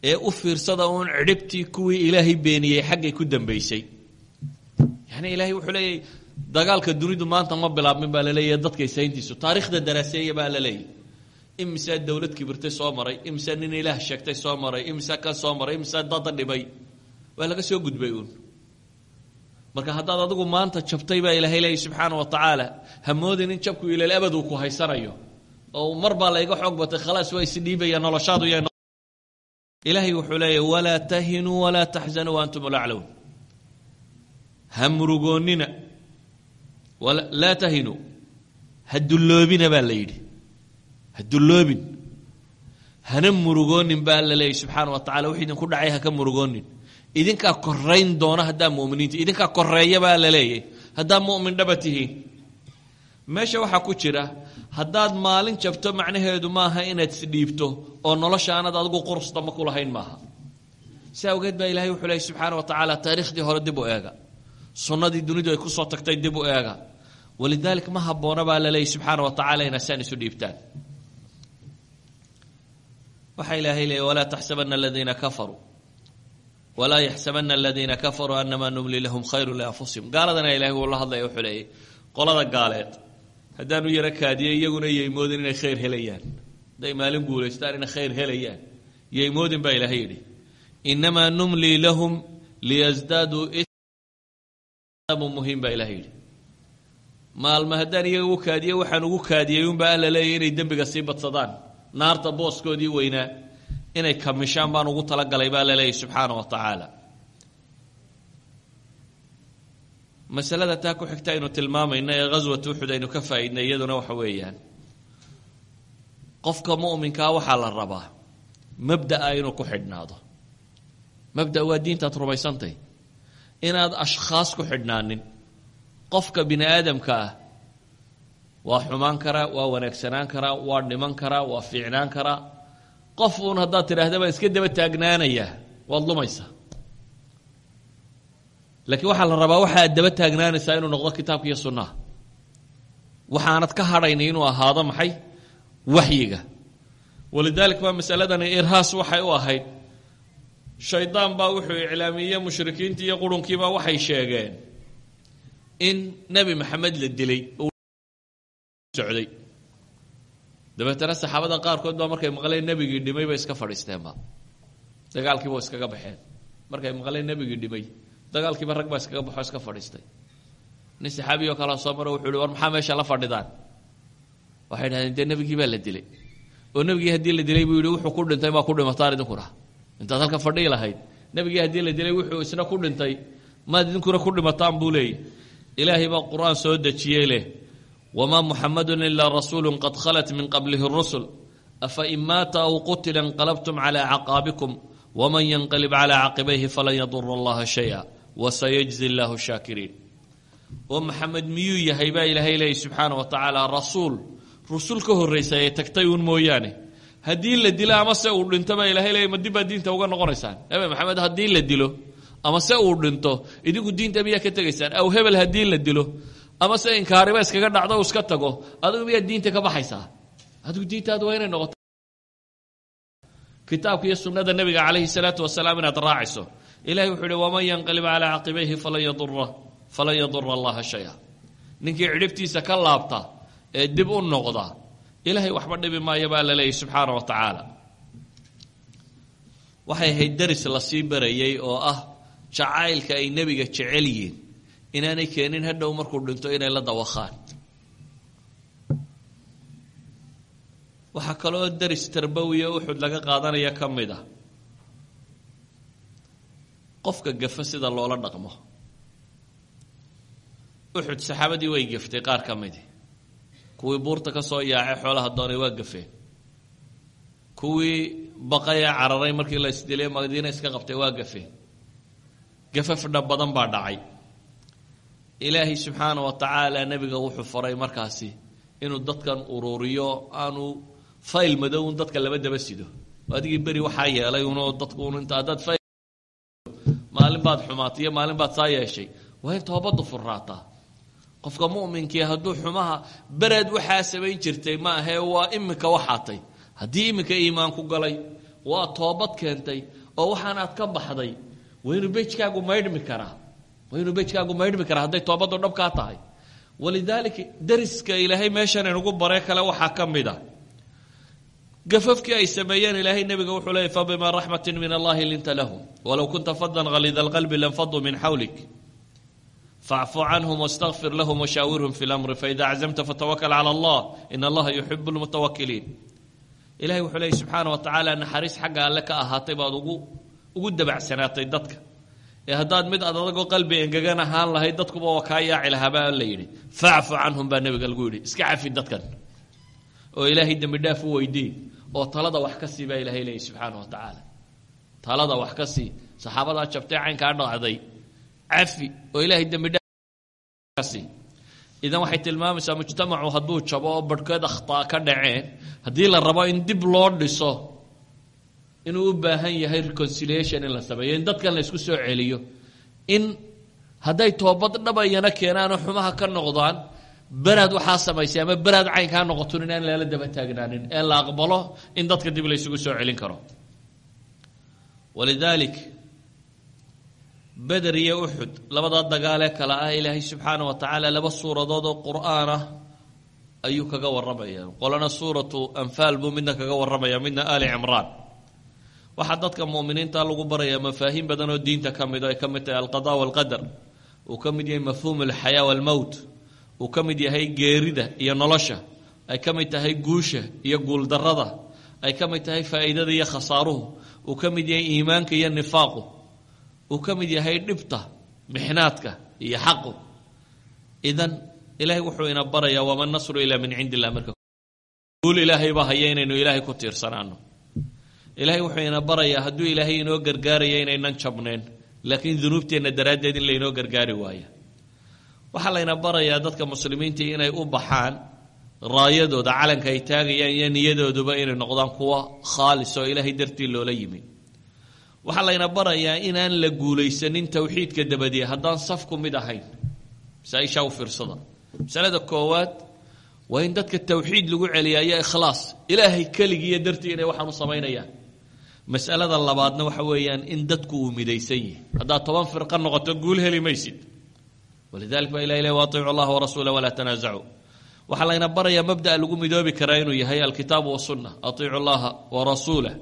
Ee u fiirsada uun cidhibtii kuwii ilaahay beeniyey xaggay ku dambaysay. Yani ilaahay wuxuu leeyahy dagaalka dunidu maanta ma bilaabmin baa laleeyahy dadkay sayntiisu. Taariikhda daraaseeya baa la leeyahy imisaa dowlad kibirtay soo maray imisaa nin ilaah sheegtay soo maray imisaa kan soo maray imisaa dada dhibay. Waa laga soo gudbay uun marka haddaad adigu maanta jabtay baa ilaahay leeyahy subxaana wa tacaala hamoodin in jabku ilal abad uu ku haysanayo. Oo mar baa layga xoog batay khalaas waa isdhiibaya noloshaadu ilaahay wuxuu leeyahy walaa tahinuu walaa taxzanuu waantum laclown ha murugoonnina laa tahinuu ha dulloobina baa la yidhi. Ha dulloobin hana murugoonin baa la leeyahy subxaana wa tacala wix idinku dhacay ha ka murugoonin idinkaa korayn doona haddaa muminiinta idinkaa koreeya baa la leeyahy haddaa mumin dhaba tihiin meesha waxaa ku jira haddaad maalin jabto macnaheedu maaha inaad isdhiibto oo nolosha aanad adigu qurs damba ku lahayn maaha. Si awgeed baa ilahay wuxuu leeyay subxaana wa tacaala taariikhdii hore dib u eega. Sunnadii dunidu ay ku soo tagtay dib u eega. Walidalik ma habboona baa la subxaana wa tacala inaad saan isu dhiibtaan. Waxaa ilaahay leeyay walaa taxsabana aladiina kafaruu walaa yaxsabana aladiina kafaruu anamaa numli lahum khayru lianfusihim gaaladana ilahay wuu la hadlaya wuxuu leeyay qolada gaaleed haddaanu yaro kaadiyey iyaguna yaymoodin inay khayr helayaan hadday maalin guulaystaan inay khayr helayaan yaymoodin baa ilahay yidhi inamaa numlii lahum liyasdaaduu muhiim baa ilahay yidhi maalma haddaan iyaga u kaadiye waxaan ugu kaadiyey unbaa alla leeyahy inay dembiga sii badsadaan naarta booskoodii weynaa inay kamishaan baan ugu talagalay baa la leeyahy subxaana wa tacaala. Masalada taa ku xigta aynu tilmaamayno ee ghaswat uxud aynu ka faa'iidnay iyaduna waxa weeyaan. Qofka mu'minkaa waxaa la rabaa mabda'a inuu ku xidhnaado. Mabda waa diintaad rumaysantay. Inaad ashkhaas ku xidhnaanin. Qofka bini aadamka ah waa xumaan karaa waa wanaagsanaan karaa waa dhiman karaa waa fiicnaan karaa qof uun haddaad tidhaahda baan iska daba taagnaanayaa waad lumaysaa. Laakiin waxaa la rabaa waxa aad daba taagnaanaysaa inuu noqdo kitaabka iyo sunnaha waxaanad ka hadhaynay inuu ahaado maxay? Waxyiga. Walidalik baa masaladani irhaas waxay u ahayd. Shaydaan baa wuxuu iclaamiyey mushrikiintii iyo qurunkiiba waxay sheegeen in nebi maxamed la dilay socday dabeetana saxaabada qaarkood baa markay maqleen nebigii dhimay bay iska fadhiisteenba dagaalkiiba iskaga baxeen. Markay maqleen nebigii dhimay dagaalkiiba rag baa iskaga baxo iska fadhiistay. Nin saxaabiyo kalea soo maro wuxuu war maxaa meesha la fadhidaan? Waxay dhahdeen dee nebigii baa la dilay. Oo nebigii haddii la dilay buu yidhi wuxuu ku dhintay maa ku dhimataan idinkuna intaad halka fadhii lahayd. Nebigii haddii la dilay wuxuu isna ku dhintay maad idinkuna ku dhimataan buu leeyay ilaahay baa qur'aan soo dejiyey leh wamaa muxamadun ilaa rasuulu qad khalat min qablihi rusul afa in maata aw qutila inqalabtum calaa caqaabikum waman yanqalib calaa caqibayhi falan yadura allaha shaya wasayajzi llaahu shaakiriin oo maxamed miyuu yahay baa ilaahay leeyay subxaana wa tacaala rasuul? Rusul ka horraysa ee tagtay uun mooyaane. Haddii la dilo ama se uu dhinto baa ilahay leeyay ma dib baad diinta uga noqonaysaan. Nabi maxamed haddii la dilo ama se uu dhinto idinku diinta miyaa ka tegaysaan? Aw hebel haddii la dilo ama se inkaariba iskaga dhacdo iska tago. Adigu miyaad diinta ka baxaysaa? Adigu diintaadu waa inay noqoto. Kitaabka iyo sunnada nebiga calayhi salaatu wasalaam inaad raacayso ilahay wuxuu uhi waman yanqalib calaa caqibayhi falan yadura allaha shaya. Ninkii cidhibtiisa ka laabta ee dib u noqda ilaahay waxba dhibi maayo baa la leeyay subxaana wa tacaala. Waxay ahayd deris la sii barayay oo ah jacaylka ay nebiga jecel yihiin inaanay keenin hadhow markuu dhinto inay la dawakhaan. Waxaa kaloo daris tarbawiya uxud laga qaadanaya ka mid a qofka gafa sida loola dhaqmo. Uxud saxaabadii way gaftay qaar ka midi kuwii buurta ka soo yaacay xoolaha doonay waa gafeen. Kuwii baqayee cararay markii la isdilay madiina iska qabtay waa gafeen. Gafafdha badan baa dhacay ilaahay subxaana wa tacaala nebiga wuxuu faray markaasi inuu dadkan ururiyo aanu fayl madow un dadka laba daba sido. Adigii beri waxaa yeelay unoo dadku un inta haddaad fayl maalin baad xumaatay iyo maalin baad saa yeeshay. Waa in toobaddu furraataa qofka mu'minkii hadduu xumaha bereed waxaa samayn jirtay ma ahee waa iminka waxaatay. Haddii iminka iimaan ku galay waa toobad keentay oo waxaanaad ka baxday waa inuu bejkaagu maydhmi karaa waa inuu bejkaagu maydhmi karaa hadday toobaddu dhabkaa tahay. Walidaalika dariska ilaahay meeshan inugu bare kale waxaa ka mid a gafafkii ay sameeyeen ilaahay nebiga wuxuu leeyay fabima raxmatin min allahi linta lahum. Walow kunta fadan halida alqalbi lanfaduu min xawlik facfu canhum wاstagfir lahum washaawirhum fi lamri faida aczamta fatawakl cala allah. In allaha yuxibu lmutawakiliin ilahay wuxuu leeyay subxaana wa tacaala naxariis xagga alle ka ahaatay baad ugu ugu dabacsanaatay dadka ee haddaad mid ad adagoo qalbi engegan ahaan lahayd dadkuba waa kaa yaaci lahaabaa la yidhi. Facfu canhum baa nebiga lagu yidhi. Iska cafi dadkan. oo ilaahay dembi dhaaf u weydii oo talada wax ka sii baa ilahay leeyay subxaana wa tacaala. Talada wax ka sii saxaabadaa jabtay caynkaa dhacday. Cafi oo ilaahay dembi dhaaf ka sii idan waxay tilmaamaysaa mujtamacu hadduu jabo oo barhkeed akhtaa ka dhaceen haddii la rabo in dib loo dhiso inuu u baahan yahay reconciliation in la sameeyo in dadkan la soo celiyo. In hadday toobad dhabayana keenaanoo xumaha ka noqdaan beraad waxaa samaysay ama beraad caynkaa noqotun inaan lala daba taagnaanin ee la aqbalo in dadka dib la ysugu soo celin karo. Walidaalik beder iyo uxud labadaa dagaalee kale ah ilaahay subxaana wa tacaala laba suuradood oo qur'aan ah ayuu kaga warramaya qolana suuratu anfaal buu midna kaga warramaya midna ali cimraan waxaa dadka mu'miniinta lagu barayaa mafaahiim badan oo diinta ka mid o ay ka mid tahay alqada walqadar. Uu ka mid yahay mafhuum alxayaa walmowt uu ka mid yahay geerida iyo nolosha. Ay ka mid tahay guusha iyo guuldarrada. Ay ka mid tahay faa'iidada iyo khasaaruhu. Uu ka mid yahay iimaanka iyo nifaaqu. Uu ka mid yahay dhibta mixnaadka iyo xaqu. Idan ilaahay wuxuu ina barayaa wama nasru ilaa min cindi illah marka guul ilaahay baa haya inaynu ilaahay ku tiirsanaano ilaahay wuxuu ina barayaa hadduu ilaahay inoo gargaaraya inaynan jabneen laakiin dunuubteenna daraaddeed in laynoo gargaari waaya waxaa layna barayaa dadka muslimiinta inay u baxaan raayadooda calanka ay taagayaan iyo niyadooduba inay noqdaan kuwa khaalis oo ilaahay dartii loola yimi waxaa layna barayaa inaan la guulaysanin towxiidka dabadiye haddaan safku mid ahayn. Masaaishaa u fiirsada. Masalada koowaad waa in dadka towxiid lagu celiyaa iyo ikhlaas. Ilaahay keligiiyo dartii inay waxaan u samaynayaan masalada labaadna waxa weeyaan in dadku uu midaysan yihi haddaad toban firqa noqoto guul heli maysid. Walidalik baa ilahi le waatiicu allaha warasuula walaa tanaasacuu waxaa layna barayaa mabda'a lagu midoobi karaa inuu yahay alkitaabu wasunna atiicu allaha warasuulah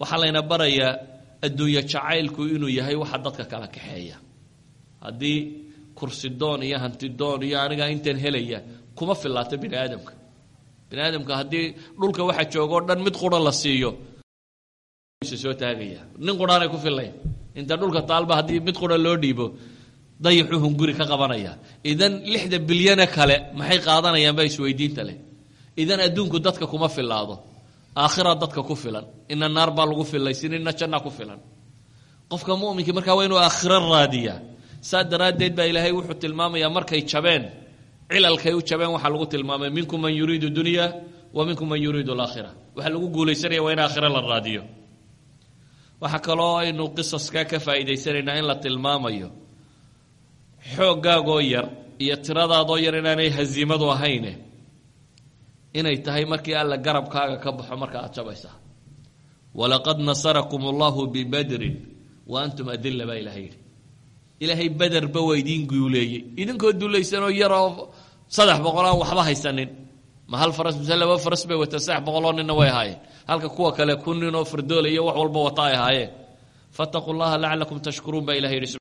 waxaa layna barayaa adduunye jacaylku inuu yahay waxa dadka kala kaxeeya. Haddii kursi doon iyo hanti doon iyo anigaa intaan helaya kuma filaato bini aadamka. Bini aadamka haddii dhulka waxa joogoo dhan mid qura la siiyo soo taagaya. Nin quraanay ku filayn inta dhulka taalba haddii mid qura loo dhiibo dayaxuu hunguri ka qabanaya. Idan lixda bilyane kale maxay qaadanayaan baa isweydiinta leh. Idan adduunku dadka kuma filaado aakhira dadka ku filan. Ina naar baa lagu filaysin ina jannaa ku filan. Qofka muminkii markaa waa inuu aakhiro raadiyaa. Saa daraaddeed baa ilaahay wuxuu tilmaamayaa markay jabeen. Cilalkay u jabeen waxaa lagu tilmaamay minkum man yuriidu dunya wa man yuriidu alaakhira waxaa lagu guulaysanaya waa in aakhiro la raadiyo waxaa kaloo aynu qisaska ka faa'iidaysanaynaa in la tilmaamayo. Xooggaagoo yar iyo tiradaadoo yar inaanay hasiimadu ahayne inay tahay markii alla garabkaaga ka baxo marka aad jabaysaa. Walaqad nasarakum allahu bibadrin wa antum adilla baa ilahay yidhi. Ilaahay bederba waa idiin guuleeyey idinkoo dulaysanoo yaroo saddex boqol waxba haysanin. Ma hal faras mise laba faras bay wateen saddex boqoloo ninna way ahaayeen halka kuwa kale kun ninoo fardoole iyo wax walba wata ay ahaayeen. Fattaquu llaha lacalakum tashkuruun baa ilahay yidhi.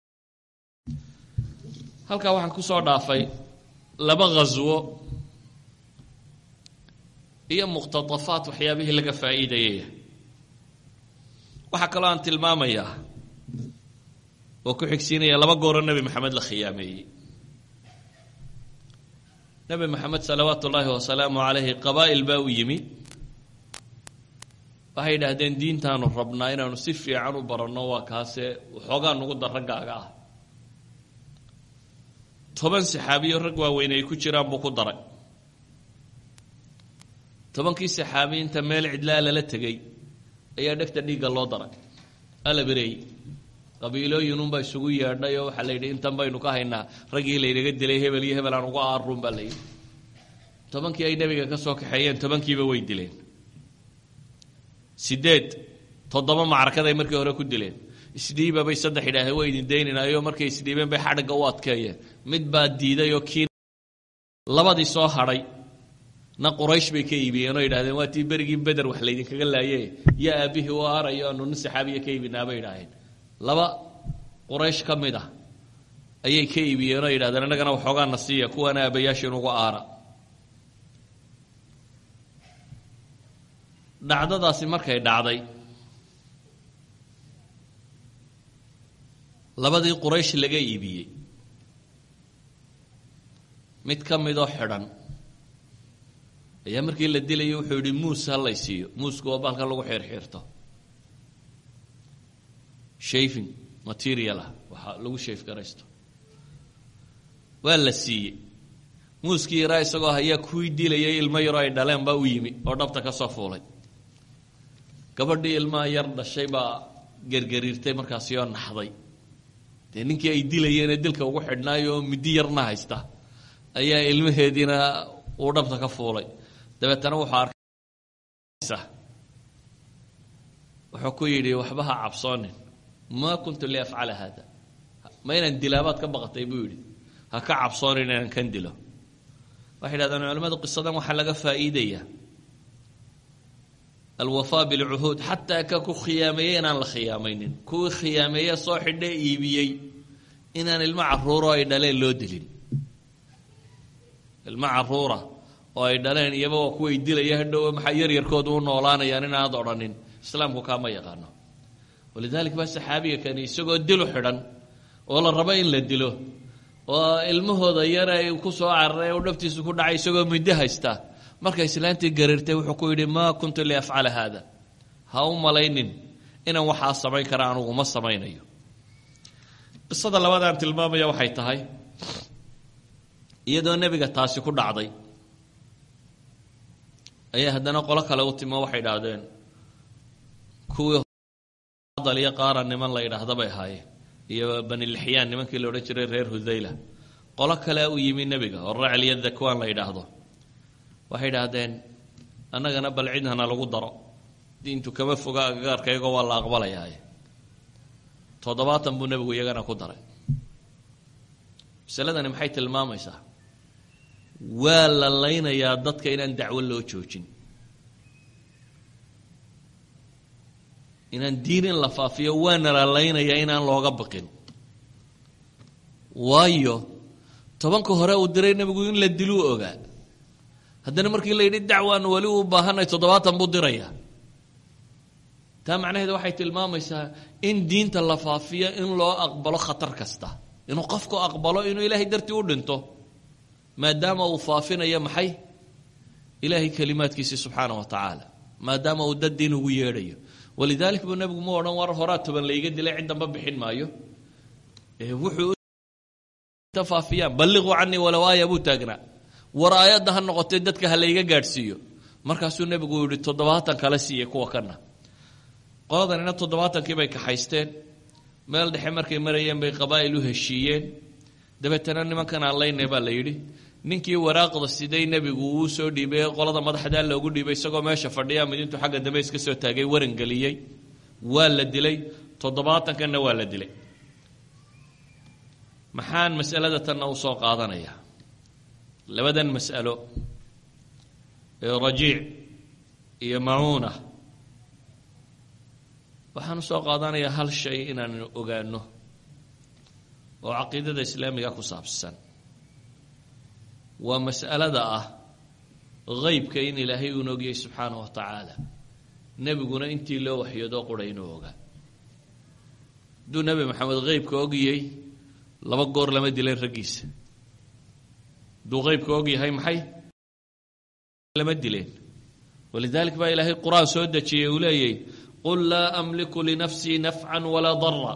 Halkaa waxaan ku soo dhaafay laba ghaswo iyo muqhtadafaat waxyaabihii laga faa'iidayaya waxaa kaloo aan tilmaamayaa oo ku xigsiinaya laba gooro nebi maxamed la khiyaameeyey. Nebi maxamed salawaatu ullaahi wasalaamu calayhi qabaa'il baa u yimi waxay yidhaahdeen diintaanu rabnaa inaanu si fiican u baranno waa kaase waxoogaa nugu dar ah. Toban saxaabiyo rag waaweyn ay ku jiraan buu ku daray. Tobankii saxaabi inta meel cidlaa lala tegey ayaa dhegta dhiigga loo daray. Ala bereey qabiilooyinunbaa isugu yeedhay oo waxaa la intan baynu ka haynaa raggii laynaga dilay hebel iyo hebel aan uga aarun baa la tobankii ay nebiga ka soo kaxeeyeen tobankiiba way dileen sideed toddoba macrakaday markii hore ku dileen. Isdhiiba bay saddex idhaaheen way idin dayninayo markay isdhiibeen bay xadhigga u adkeeyeen. Mid baa diiday oo kii labadii soo hadhay na quraysh bay ka iibiyeen oo yidhahdeen waa tii berigii beder wax laydinkaga laaye yo aabbihii u aarayo aanu nin saxaabiya ka iibinaa bay idhaaheen laba quraysh ka mid ah ayay ka iibiyeen oo yidhahdeen annagana waxoogaa na siiya kuwana aabayaashiin ugu aara dhacdadaasi markay dhacday labadii quraysh laga iibiyey. Mid ka midoo xidhan ayaa markii la dilayay wuxuu yidhi muus ha lay siiyo. Muusku waa baalka lagu xiirxiirto shafing material ah waxaa lagu shayf garaysto waa la siiyey. Muuskii yaraa isagoo hayaa kuwii dilayay ilmo yaroo ay dhaleen baa u yimi oo dhabta ka soo fuulay gabadhii ilmaha yar dhashay baa gergariirtay markaasi oo naxday. Dee ninkii ay dilayeenee dilka ugu xidhnaayo oo middi yarna haysta ayaa ilmaheediina uu dhabta ka fuulay. Dabeetana wuxuu arkaysa wuxuu ku yidhi waxba ha cabsoonin. Maa kuntu liafcala haada. Ma inaan dilaabaad ka baqatay buu yidhi. Ha ka cabsoonin inaan kan dilo. Waxay yidhahdeen culimmadu qisadan waxaa laga faa'iidaya alwafaa bilcuhuud xataa ka ku khiyaameeyey inaan la khiyaamaynin kuwii khiyaameeye soo xidhe iibiyey inaan ilmo caruuro ay dhaleen loo dilin ilmo caruura oo ay dhaleen iyaba waa kuway dilaya hadhow maxaa yaryarkoodu u noolaanayaan inaad odhanin islaamku kaama yaqaano walidalik baa saxaabiga kani isagoo dilu xidhan oo la rabo in la dilo oo ilmahooda yar ay ku soo cararay u dhabtiisu ku dhacay isagoo middo haysta marka islaantii gariirtay wuxuu ku yidhi maa kuntu liafcala haada. Ha u malaynin inaan waxaa samayn kara anugu ma samaynayo. Qisada labadaan tilmaamaya waxay tahay iyadoo nebiga taasi ku dhacday ayaa haddana qolo kale u timo waxay idhaahdeen kuwii qaara niman la yidhaahda bay ahaayeen iyo banilixyaan nimankii la odhan jiray reer hudayla. Qolo kale u yimi nebiga oo racliyo dakwaan la yidhaahdo waxay idhaahdeen annagana bal cidhana lagu daro. Diintu kama foga agagaarka iyagoo waa la aqbalayaaye toddobaatan buu nebigu iyagana ku daray. Masaladani maxay tilmaamaysaa? Waa la laynayaa dadka inaan dacwo loo joojin. Inaan diin in la faafiyo waana la laynayaa inaan looga baqin. Waayo tobanka hore uu diray nebigu in la diluu ogaa haddana markii la yidhi dacwaanu weli u baahanay toddobaatan buu dirayaa taa macnaheed waxay tilmaamaysaa in diinta la faafiyo in loo aqbalo khatar kasta inuu qofku aqbalo inuu ilaahay dartii u dhinto maadaama uu faafinayo maxay? Ilaahay kelimaadkiisii subxaana wa tacaala maadaama uu dad diin ugu yeedhayo. Walidalik buu nebigu ma odhan war horaa toban layga dilay cid damba bixin maayo. Wuxuu faafiyaan balliquu canii walow buu taagnaa war aayadda ha noqotee dadka ha layga gaadhsiiyo. Markaasuu nebigu yihi toddobaatan kala siiyey kuwa kana qoladanina toddobaatankii bay kaxaysteen meel dhexe markay marayeen bay qabaa'il u heshiiyeen. Dabeetana nimankan aan laynay baa la yidhi ninkii waraaqda siday nebigu uu soo dhiibay qolada madaxdaa loogu dhiibay isagoo meesha fadhiya mid intuu xagga dambe iska soo taagay warangeliyey waa la dilay toddobaatankanna waa la dilay. Maxaan masalada tanna u soo qaadanayaa labadan mas'alo ee rajiic iyo macuuna waxaan u soo qaadanayaa hal shay inaan ogaano oo caqiidada islaamiga ku saabsan. Waa mas'alada ah qeybka in ilaahay uuna ogyahay subxaanahu wa tacaala nebiguna intii loo waxyoodoo qura inuu ogaa. Hadduu nebi maxamed qeybka ogiyey laba goor lama dileen raggiisa hadduu qeybka og yahay maxay? Lama dileen walidalik baa ilaahay qur'aan soo dejiyey uu leeyay qul laa amliku linafsii nafcan walaa dara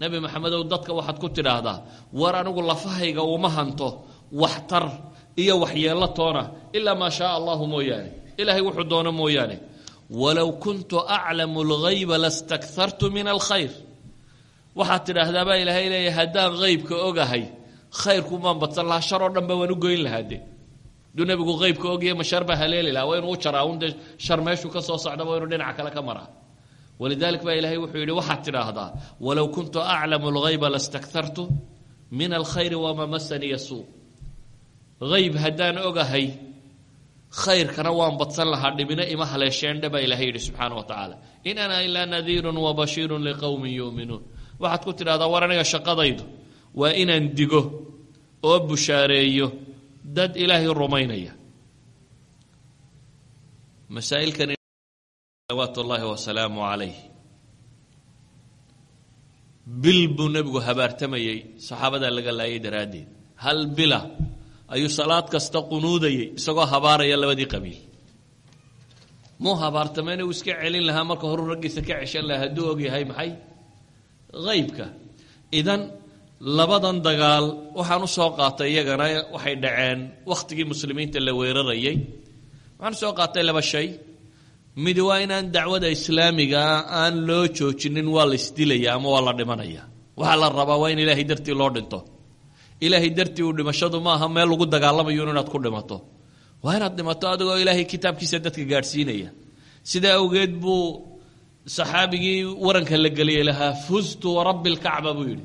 nebi maxamedow dadka waxaad ku tidhaahdaa war anigu lafahayga uma hanto waxtar iyo waxyeello toona ilaa maa shaaa allahu mooyaane. Ilaahay wuxuu doono mooyaane walow kuntu aclamu alghayba lastakartu min alkhayr. Waxaad tidhaahdaa baa ilaahay leeyahy haddaan qeybka ogahay khayrkumaan badsan lahaa shar oo dhan ba waan u goyn lahaa de hadduu nebigu qeybka ogyahay ma shar baa haleeli lahaa waa u jaraa dee shar meeshuu ka soo socda waa dhinaca kale ka maraa walidalik baa ilaahay wuxuu yidhi waxaad tidhaahdaa walow kuntu aclamu alghayba lastakartu min alkhayri wamaa masaniya suu hayb haddaan ogahay khayrkana waan badsan lahaa dhibina ima haleesheendhe baa ilahay yidhi subxaana wa tacaala in ana ilaa nadiirun wa bashiirun liqowmin yuuminuun waxaad ku tidhahdaa war aniga shaqadaydu waa inaan digo oo bushaareeyo dad ilaahay rumaynaya. Masaa'ilkan salawaatu ullaahi wasalaamu calayh bil buu nebigu habaartamayey saxaabadaa laga laayay daraaddeed. Hal bila ayuu salaad kasta qunuudayay isagoo habaaraya labadii qabiil muu habaartameyna uu iska celin lahaa marka horuu raggiisa ka ceshan lahaa hadduu ogyahay maxay? Qaybka idan labadan dagaal waxaan u soo qaatay iyagana waxay dhaceen wakhtigii muslimiinta la weerarayay. Waxaan u soo qaatay laba shay. Mid waa inaan dacwada islaamigaa aan loo joojinin waa la isdilaya ama waa la dhimanaya. Waxaa la rabaa waa in ilaahay dartii loo dhinto. Ilaahay dartii uu dhimashadu maaha meel lagu dagaalamayo inaad ku dhimato. Waa inaad dhimato adigoo ilaahay kitaabkiisa dadka gaadhsiinaya. Sidaa awgeed buu saxaabigii waranka la geliyey lahaa fustu warabbi lkacba buu yidhi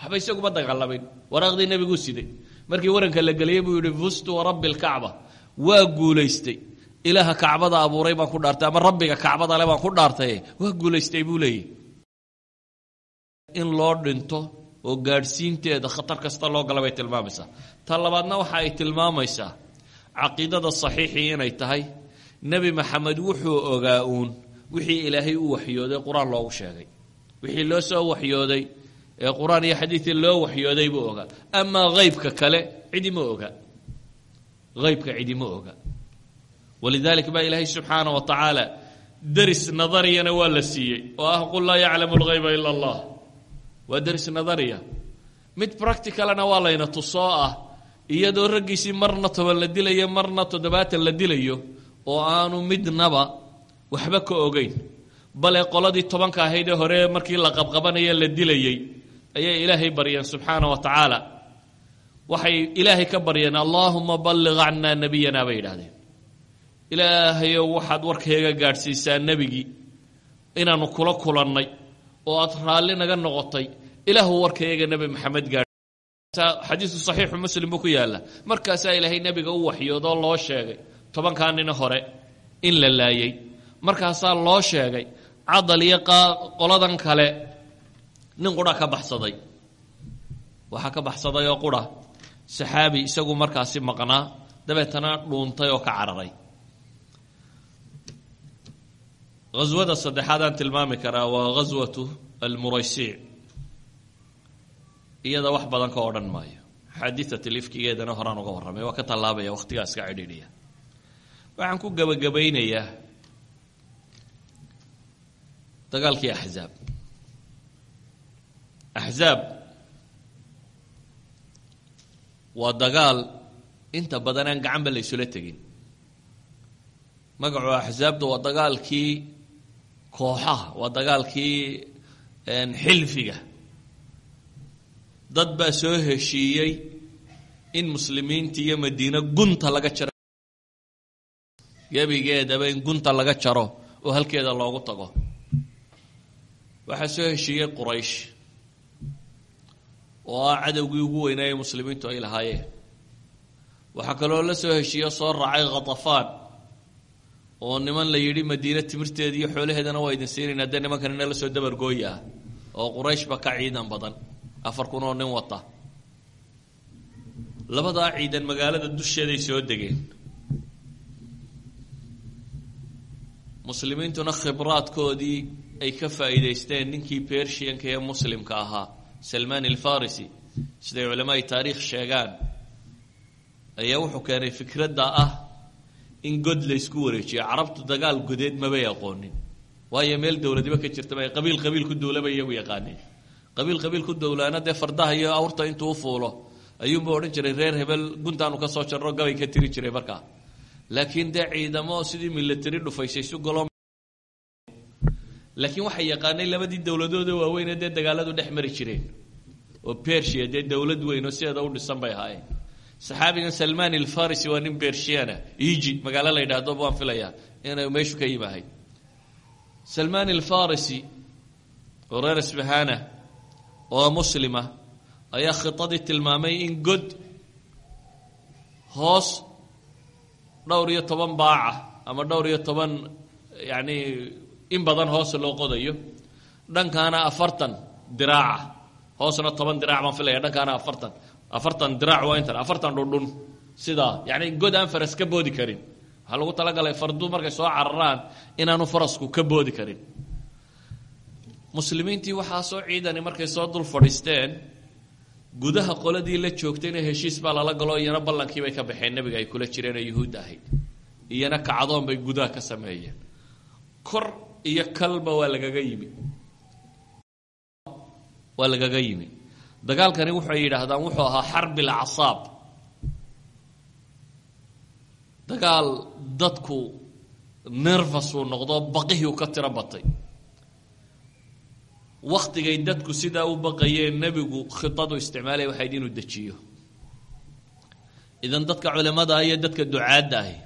waxba isaguma dagaalamayn waraaqdii nebiguu siday. Markii waranka la geliyey buu yidhi fustu warabbi lkacba waa guulaystay. Ilaaha kacbada abuuray baan ku dhaartay ama rabbiga kacbada le baan ku dhaartay. Waa guulaystay buu leeyahy in loo dhinto oo gaadhsiinteeda khatar kasta loo gala bay tilmaamaysaa. Ta labaadna waxa ay tilmaamaysaa caqiidada saxiixii inay tahay nebi maxamed wuxuu ogaa uun wixii ilaahay u waxyooday qur'aan loogu sheegay. Wixii loo soo waxyooday ee qur'aan iyo xadiidii loo waxyooday buu ogaa. Amaa haybka kale cidi ma oga. Haybka cidi ma oga. Walidalik baa ilaahay subxaana wa tacaala deris nadariyana waa la siiyey. Oo ah qul laa yaclamu lghayba ila allah. Waa deris nadariya. Mid practicalana waa layna tusoo ah iyadoo raggiisii marna toban la dilayo marna toddobaatan la dilayo oo aanu midnaba waxba ka ogeyn. Bale qoladii tobanka ahaydee hore markii la qabqabanaya la dilayey ayay ilaahay baryeen subxaana wa tacaala waxay ilaahay ka baryeen allaahuma balliq cannaa nebiyana bay yidhahdeen ilaahayow waxaad warkayga gaadhsiisaa nebigii inaannu kula kulannay oo aad raalli naga noqotay. Ilaahu warkayaga nebi maxamed gaadh xadiisu saxiixu muslim buu ku yaalla. Markaasaa ilaahay nebiga u waxyoodoo loo sheegay tobankaa nina hore in la laayay. Markaasaa loo sheegay cadal iyo qoladan kale nin qura ka baxsaday. Waxaa ka baxsaday oo qura. Saxaabi isagu markaasi maqnaa dabeetana dhuuntay oo ka cararay. Haswada saddexaad aan tilmaami karaa waa ghaswatu almuraysiic iyada wax badan ka odhan maayo. Xaadiat lifkigeedana horaan uga warramay. Waa ka tallaabaya wakhtigaa iska cidhiidhiya. Waxaan ku gebagabaynayaa dagaalkii axzaab axzaab waa dagaal. Inta badan aan gacanba la ysula tegin. Magacu axzaabta waa dagaalkii kooxaha waa dagaalkii xilfiga. Dad baa soo heshiiyey in muslimiinta iyo madiine gunta laga jaro gebigeedaba in gunta laga jaro oo halkeeda loogu tago. Waxaa soo heshiiyey quraysh oo ah cadowgii ugu weynaaye muslimiintu ay lahaayeen. Waxaa kaloo la soo heshiiyo soo raacay khatafaan oo niman la yidhi madiine timirteeda iyo xoolaheedana waa idin siinaynaa dee nimankanina la soo dabargooya ah oo qurayshba ka ciidan badan afar kun oo nin wata. Labadaa ciidan magaalada dusheeday soo degeen. Muslimiintuna khibraadkoodii ay ka faa'iidaysteen ninkii bershianka ee muslimka ahaa salmaan alfarisi siday culamaai taariikh sheegaan ayaa wuxuu keenay fikradda ah in god laysku wareejiyo. Carabtu dagaal godeed mabay aqoonin waayo meel dowladiba ka jirtaba ay qabiil qabiil ku duulaba iyagu yaqaaneen. Qabiil qabiil ku dowlaana dee fardaha iyo awrta intuu u fuulo ayuunba odhan jiray reer hebel guntaanu ka soo jarro gabay ka tiri jiray markaa. Laakiin dee ciidamo sidii galo laakiin waxay yaqaanay labadii dowladooda waaweyne dee dagaaladu dhex mari jireen. Oo bersia dee dowlad weyn oo sideeda u dhisan bay ahaayeen. Saxaabigan salmaan alfarisi waa nin bershiana iji magaalo la yidhaahdo waan filayaa inay meeshu ka yimahay salmaan alfarisi oo reer isbahana oo muslima ayaa khitadii tilmaamay in god hoos dhowr iyo toban baaca ama dhowr iyo toban yacni in badan hoos loo qodayo. Dhankaana afartan diraaca hoosna toban diraac baan filaya dhankaana afartan. Afartan diraac waa intan afartan dhundhun. Sidaa yacni god aan faras ka boodi karin. Waxaa lagu talagalay fardu markay soo cararaan inaanu farasku ka boodi karin. Muslimiintii waxaa soo ciidani markay soo dul fadhiisteen. Gudaha qoladii la joogtayna heshiis baa lala galo iyana ballankii bay ka baxeen nebiga ay kula jireen oo yuhuud ahayd. Iyana kacdoon bay gudaha ka sameeyeen. Kor iyo kalba waa lagaga yimi. Waa lagaga yimi. Dagaalkani waxay yidhaahdaan wuxuu ahaa xarbi alcasaab dagaal dadku nervous uu noqdo baqihii u ka tiro batay. Waktigay dadku sidaa u baqayeen nebigu khidadu isticmaalaya waxayd inuu dejiyo. Idan dadka culimada iyo dadka ducaadda ahi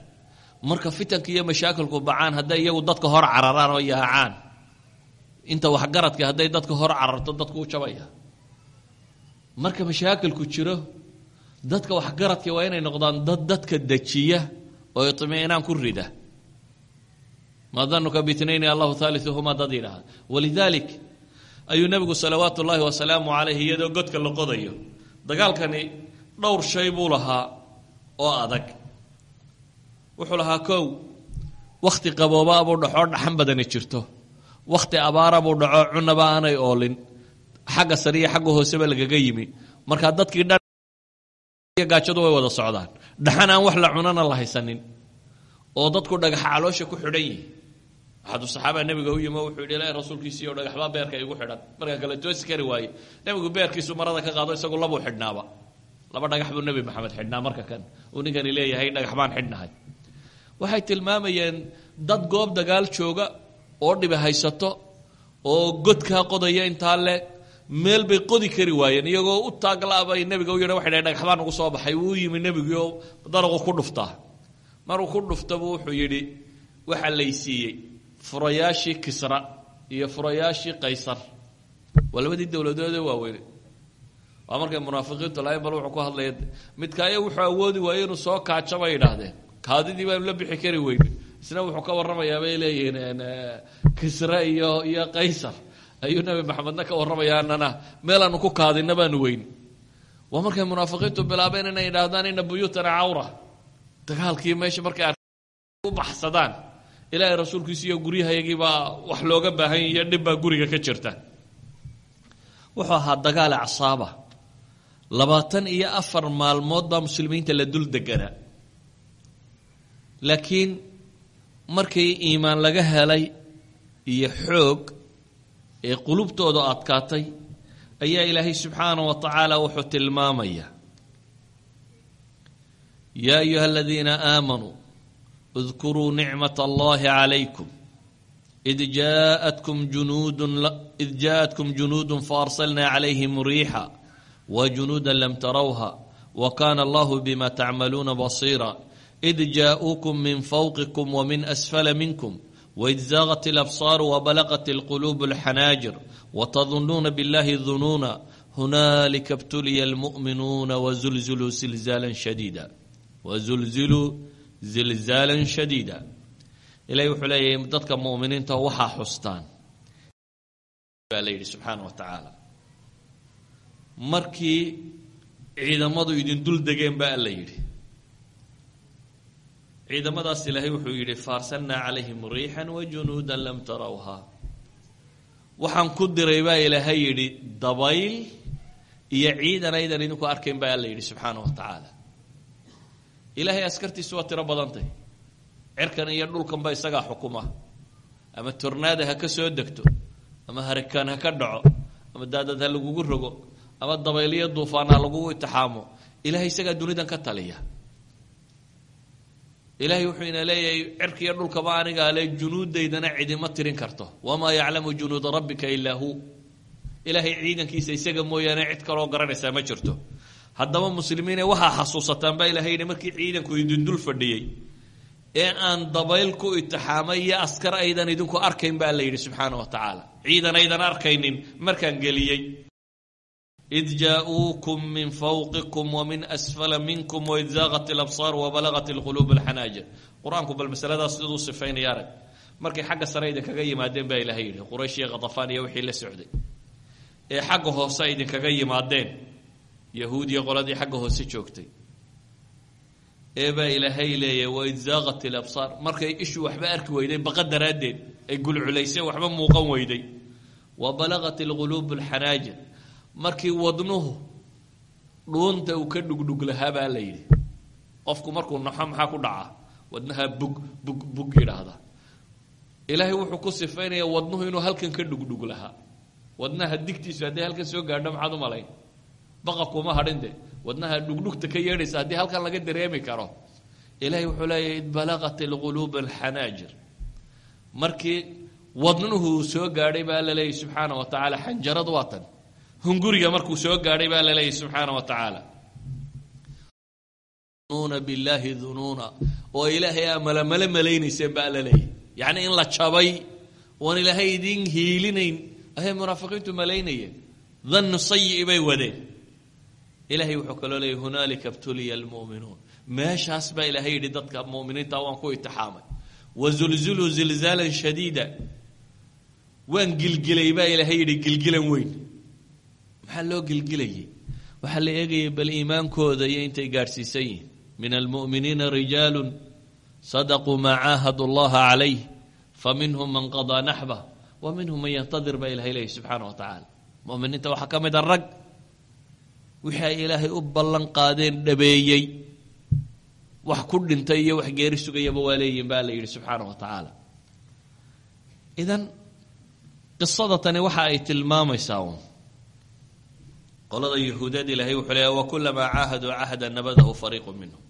marka fitanka iyo mashaakilku bacaan hadday iyagu dadka hor cararaan oo yaacaan. Inta waxgaradka hadday dadka hor cararto dadku u jabaya. Marka mashaakilku jiro dadka waxgaradka waa inay noqdaan dad dadka dejiya oo itmiinaan ku rida. Ma danuka bitnayni allahu haaliuhumaa dad yidhaahda. Walidaalik ayuu nebigu salawaatu ullaahi wasalaamu calayhi iyadoo godka la qodayo. Dagaalkani dhowr shay buu lahaa oo adag wuxuu lahaa kow wakhti qabooba buu dhacoo dhaxan badani jirto. Wakhti abaara buu dhaco cunaba aanay oolin. Xagga sare iyo xagga hooseba lagaga yimi. Markaa dadkii gaajadu way wada socdaan. Dhaxan aan wax la cunana la haysanin. Oo dadku dhagaxa caloosha ku xidhan yihi axadu saxaaba nebiga u yimi oo wuxuu yidhi ilahi rasuulkiisiiyo dhagaxbaa beerka igu xidhan. Markaa kale toosi kari waaye. Nebigu beerkiisu marada ka qaado isagu labuu xidhnaaba. Laba dhagax buu nebi maxamed xidhnaa marka kan. Uu ninkani leeyahay dhagax baan xidhnahay waxay tilmaamayeen dad goob dagaal jooga oo dhibi haysato oo godkaa qodaya intaa le meel bay qodi kari waayeen. Iyagoo u taaglaabay nebiga u yidha waxay dhahay dhagax ugu soo baxay. Wuu yimi nebigii daraqu ku dhuftaa. Maruu ku dhuftabu wuxuu yidhi waxaa laysiiyey furayaashii kisra iyo furayaashii qaysar. Waa labadii dowladoode waaweyne waa markay munaafiqiintu lahayn bal wuxuu ku hadlaya midkaayo wuxuu awoodi waaye inuu soo kaajo bay yidhaahdeen kaadidii baanu la bixi kari weyne isna wuxuu ka warramayaa bay leeyihiin kisra iyo iyo qaysar. Ayuu nebi maxamedna ka warramaya anana meelaanu ku kaadina baanu weyn. Waa markay munaafiqiintu bilaabeen inay yidhaahdaan ina buyuutana cawra. Dagaalkii meesha markay u baxsadaan. Ilaahay rasuulkiisa iyo guryahayagii baa wax looga baahan iyo dhib baa guriga ka jirta. Wuxuu ahaa dagaal acsaaba. Labaatan iyo afar maalmood baa muslimiinta la dul deganaa laakiin markii iimaan laga helay iyo xoog ee qulubtooda adkaatay ayaa ilaahay subxaanaه wa tacaala wuxuu tilmaamaya yaa ayuha aladiina aamanuu اذkuruu nicmaة اllahi عalaykum id jaaءatkum junuud id jaaءatkum junuud faarsalna عalayhim riixa وjunuuda lam tarawha وkana allahu bima tacmaluuna basiira id jaa-uukum min fowqikum wamin asfala minkum waid zaaqat alabsaaru wabalaqat alquluubu alxanaajir watadunuuna billahi dunuuna hunaalika btuliya almu'minuuna wazulziluu zilzaalan shadiida wazulziluu zilzaalan shadiida ilahi wuxuu leeyahay dadka muminiinta waxaa xustaan baa la yidhi subxaana wa tacaala markii ciidamadu idin dul degeen baa alla yidhi ciidamadaas ilaahay wuxuu yidhi faarsalnaa calayhim riixan wajunuudan lam tarawha waxaan ku diray baa ilaahay yidhi dabayl iyo ciidan aydan idinku arkayn baa alla yidhi subxaana wa tacaala. Ilaahay askartiisu waa tiro badantay cirkan iyo dhulkanba isagaa xukuma. Ama tornaada ha ka soo degto ama harikaan ha ka dhaco ama daadad ha lagugu rogo ama dabayliyo duufaan ha lagugu itixaamo ilahay isagaa dunidan ka taliya ilaahay wuxuu ina leeyahay cirkiiyo dhulkaba anigaa le junuudaydana cidima tirin karto. Wamaa yaclamu junuuda rabbika ilaa hu. Ilaahay ciidankiisa isaga mooyaane cid kaloo garanaysaa ma jirto. Haddaba muslimiine waxaa xasuusataan baa ilahay yidhi markii ciidanku idin dul fadhiyey ee aan dabayl ku itixaamay iyo askar aydan idinku arkayn baa la yidhi subxaana wa tacaala. Ciidan aydan arkaynin markaan geliyey id jaa-uukum min fawqikum wamin asfala minkum waid zaaqat alabsaar wabalagat alquluub alxanaajir qur'aanku bal masaladaas siduu sifaynaya arag markay xagga sare idinkaga yimaadeen baa ilahay yidhi quraysh iyo khatafaan iyo wixii la socday ee xagga hoose idinkaga yimaadeen yahuudiya qoladii xagga hoose joogtay ee baa ilaahay leeyahy waid zaaqat alabsaar markay ishu waxba arki weyday baqa daraaddeed ay gulculaysay waxba muuqan weyday markii wadnuhu dhuunta uu ka dhugdhug lahaa baa la yidhi. Qofku markuu naxo maxaa ku dhacaa wadnaha bug bug bug yidhaahda. Ilaahay wuxuu ku sifaynayaa wadnuhu inuu halkan ka dhugdhug lahaa. Wadnaha digtiisu hadday halkan soo gaadho maxaad u malayn? Baqa kuma hadhin de wadnaha dhugdhugta ka yeedhaysa haddii halkan laga dareemi karo. Ilahay wuxuu leeyahy id balaqat alquluub alxanaajir markii wadnuhu uu soo gaadhay baa la leeyahy subxaana wa tacaala xanjaradu waa tan hunguriga markuu soo gaadhay baa la leeyahy subxaana wa tacaala nuuna billaahi dunuuna. Oo ilaahay aa malamale malaynayseen baa la leeyahy yacni in la jabay oon ilaahay idin hiilinayn. Ayay munaafiqiintu malaynayeen. Dannu sayi bay wadeen. Ilahay wuxuu kaloo leeyay hunaalika btuliya almu'minuun. Meeshaas baa ilaahay yidhi dadka mu'miniinta waan ku itixaamay. Wazulzuluu zilzaalan shadiida. Waan gilgilay baa ilaahay yidhi gilgilan weyn maxaa loo gilgilayay. Waxaa la eegayay bal iimaankooda iyo intay gaadhsiisan yihiin min almu'miniina rijaalu sadaquu maa caahadu allaha calayh faminhum man qadaa naxbah wa minhum man yantadir baa ilahay leeyay subxaana wa tacaala. Muminiinta waxaa ka mid a rag wixii ay ilaahay u ballan qaadeen dhabeeyey. Wax ku dhintay iyo wax geeri sugayaba waa leeyihiin baa la yidhi subxaana wa tacaala. Idan qisada tani waxa ay tilmaamaysaa qolada yahuudeed ilaahay wuxuu leeya wakulamaa caahaduu cahda nabadahu fariiqu minhum.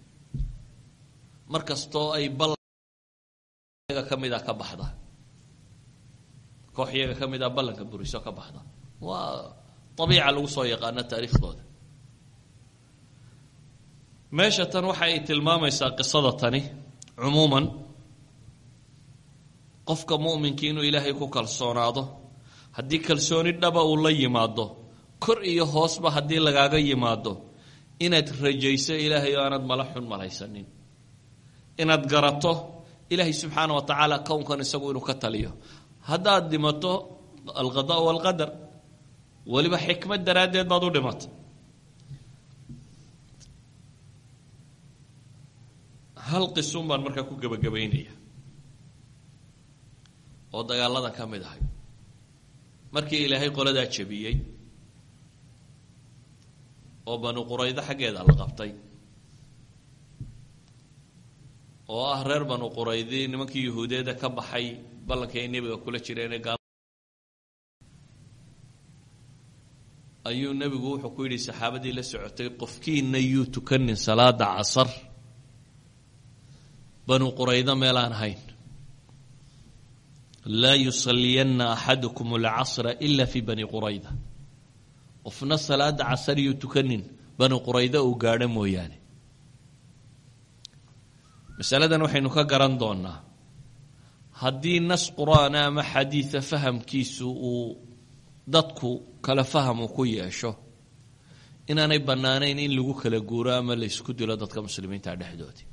Mar kastoo ay balyaga ka mida ka baxda koox iyaga ka mid a ballanka buriso ka baxda waa abiica lagu soo yaqaano taariikhdooda. Meesha tan waxa ay tilmaamaysaa qisada tani cumuuman qofka mu'minkii inuu ilaahay ku kalsoonaado haddii kalsooni dhaba uu la yimaado kor iyo hoosba haddii lagaaga yimaado inaad rajayso ilaahay oo aanad mala xun malaysanin. Inaad garato ilaahay subxaana wa tacaala kownkan isagu inuu ka taliyo. Haddaad dhimato alqada walqadar weliba xikmad daraaddeed baad u dhimatay hal qisuun baan markaa ku gebagabaynaya oo dagaalada ka mid ahay. Markii ilaahay qoladaa jabiyey oo banu quraydo xaggeeda la qabtay. Oo ah reer banu quraydi nimankii yahuudeeda ka baxay ballankii ay nebiga kula jireenee gaal ayuu nebigu wuxuu ku yidhi saxaabadii la socotay qofkiina yuu tukanin salaada casar. Banu quraydo meelaan ahayn laa yusaliyanna axadukum alcasra ila fi bani qurayda qofna salaada casar yuu tukanin banu quraydo uu gaadho mooyaane. Masaladan waxaynu ka garan doonaa. Haddii nas qur'aana ama xadiida fahamkiisu uu dadku kala faham uu ku yeesho inaanay bannaanayn in lagu kala guuro ama la ysku dilo dadka muslimiinta dhexdoodii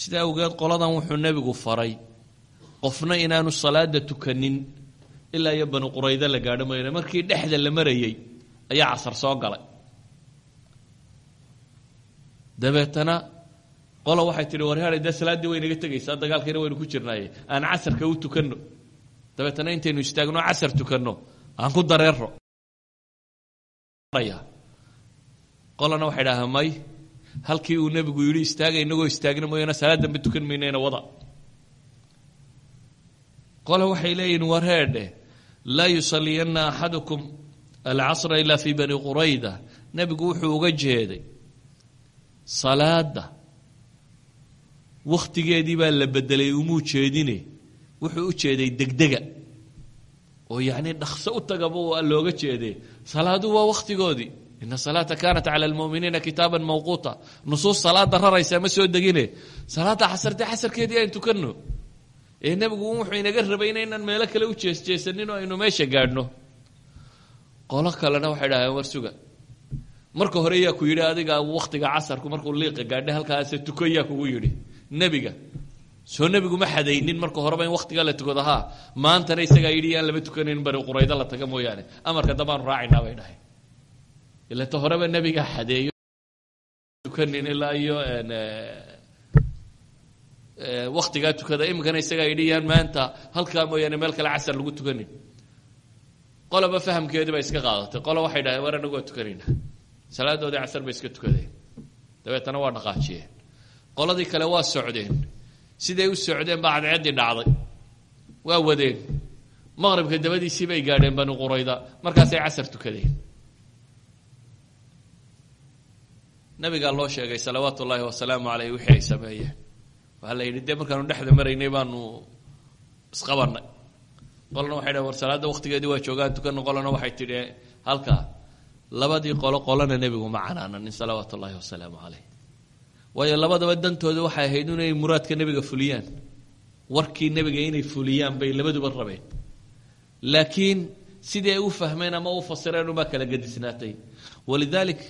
sidaa awgeed qoladan wuxuu nebigu faray qofna inaanu salaada tukanin ilaa iyo banu quraydo la gaadho markii dhexda la marayey ayaa casar soo galay. Dabeetana qola waxay tihi warhaada dee salaaddii way naga tegaysaa dagaalkiina waynu ku jirnaaye. Aan casarka u tukanno. Dabeetana intaynu istaagno casar tukanno. Aan ku dareero qolana waxay dhahaa may halkii uu nebigu yidhi istaaga inagoo istaagna mooyaane salaad tukan maynayna wada. Qole waxay leeyihiin warheedhe laa yusaliyanna axadukum alcasra ilaa fii bani qurayda. Nebigu wuxuu uga jeeday salaada wakhtigeedii baa la bedelay umuu jeedine. Wuxuu u jeeday degdega. Oo yacni dhakso u tagaba looga jeedee. Salaadu waa wakhtigoodii. Ina salaata kaanat cala almu'miniina kitaaban mawquuta. Nusuus salaada raraysa ma soo degine. Salaada xasartee xasarkeedii aynu tukanno ee nebigu wuxuu inaga rabay inaynaan meelo kale u jeesjeesanin aynu meesha gaadhno. Qolo kalena waxay dhaheen war suga. Marka hore yaa ku yidhi adiga wakhtiga casarku markuu liiqa gaadhay halkaase tuko yaa kugu yidhi. Nebiga soo nebigu ma xadaynin marka horeba in wakhtiga la tukado haa. Maantana isagaa yidhi yaan lama tukanayn bari quraydo la taga mooyaane. Amarka dambaanu raacaynaa bay dhahay ila ta horeba nebigaa xadeeyo tukanin ilaa iyo wakhtigaa tukada iminkana isagaa yidhi yaan maanta halkaa mooyaane meel kale casar lagu tukanin. Qoloba fahamkeedii bay iska qaadatay. Qolo waxay dhaheen war anagu waa tukanayna salaadoodii casar bay iska tukadeen. Dabeetana waa dhaqaajiyeen qoladii kale waa socdeen. Siday u socdeen baa cadceeddii dhacday. Waa wadeen. Maqribka dabadiisii bay gaadheen bani qurayda. Markaasay casar tukadeen. Nabigaa loo sheegay salawaatu ullaahi wasalaamu caleyh wixii ay sameeyeen waxaa la yidhi dee markaanu dhexda maraynay baanu isqabannay qolana waxay dhaheen war salaadda wakhtigeedii waa joogaan tukanno qolana waxay tidhi halkaa labadii qolo qolana nebigu ma canaananin salawaatu wasalaamu caleyh waayo labadaba dantooda waxay ahayd inay muraadka nebiga fuliyaan. Warkii nebiga inay fuliyaan bay labaduba rabeen. Laakiin sidii ay u fahmeen ama u fasireen ubaa kala gedisnaatay. Walidaalik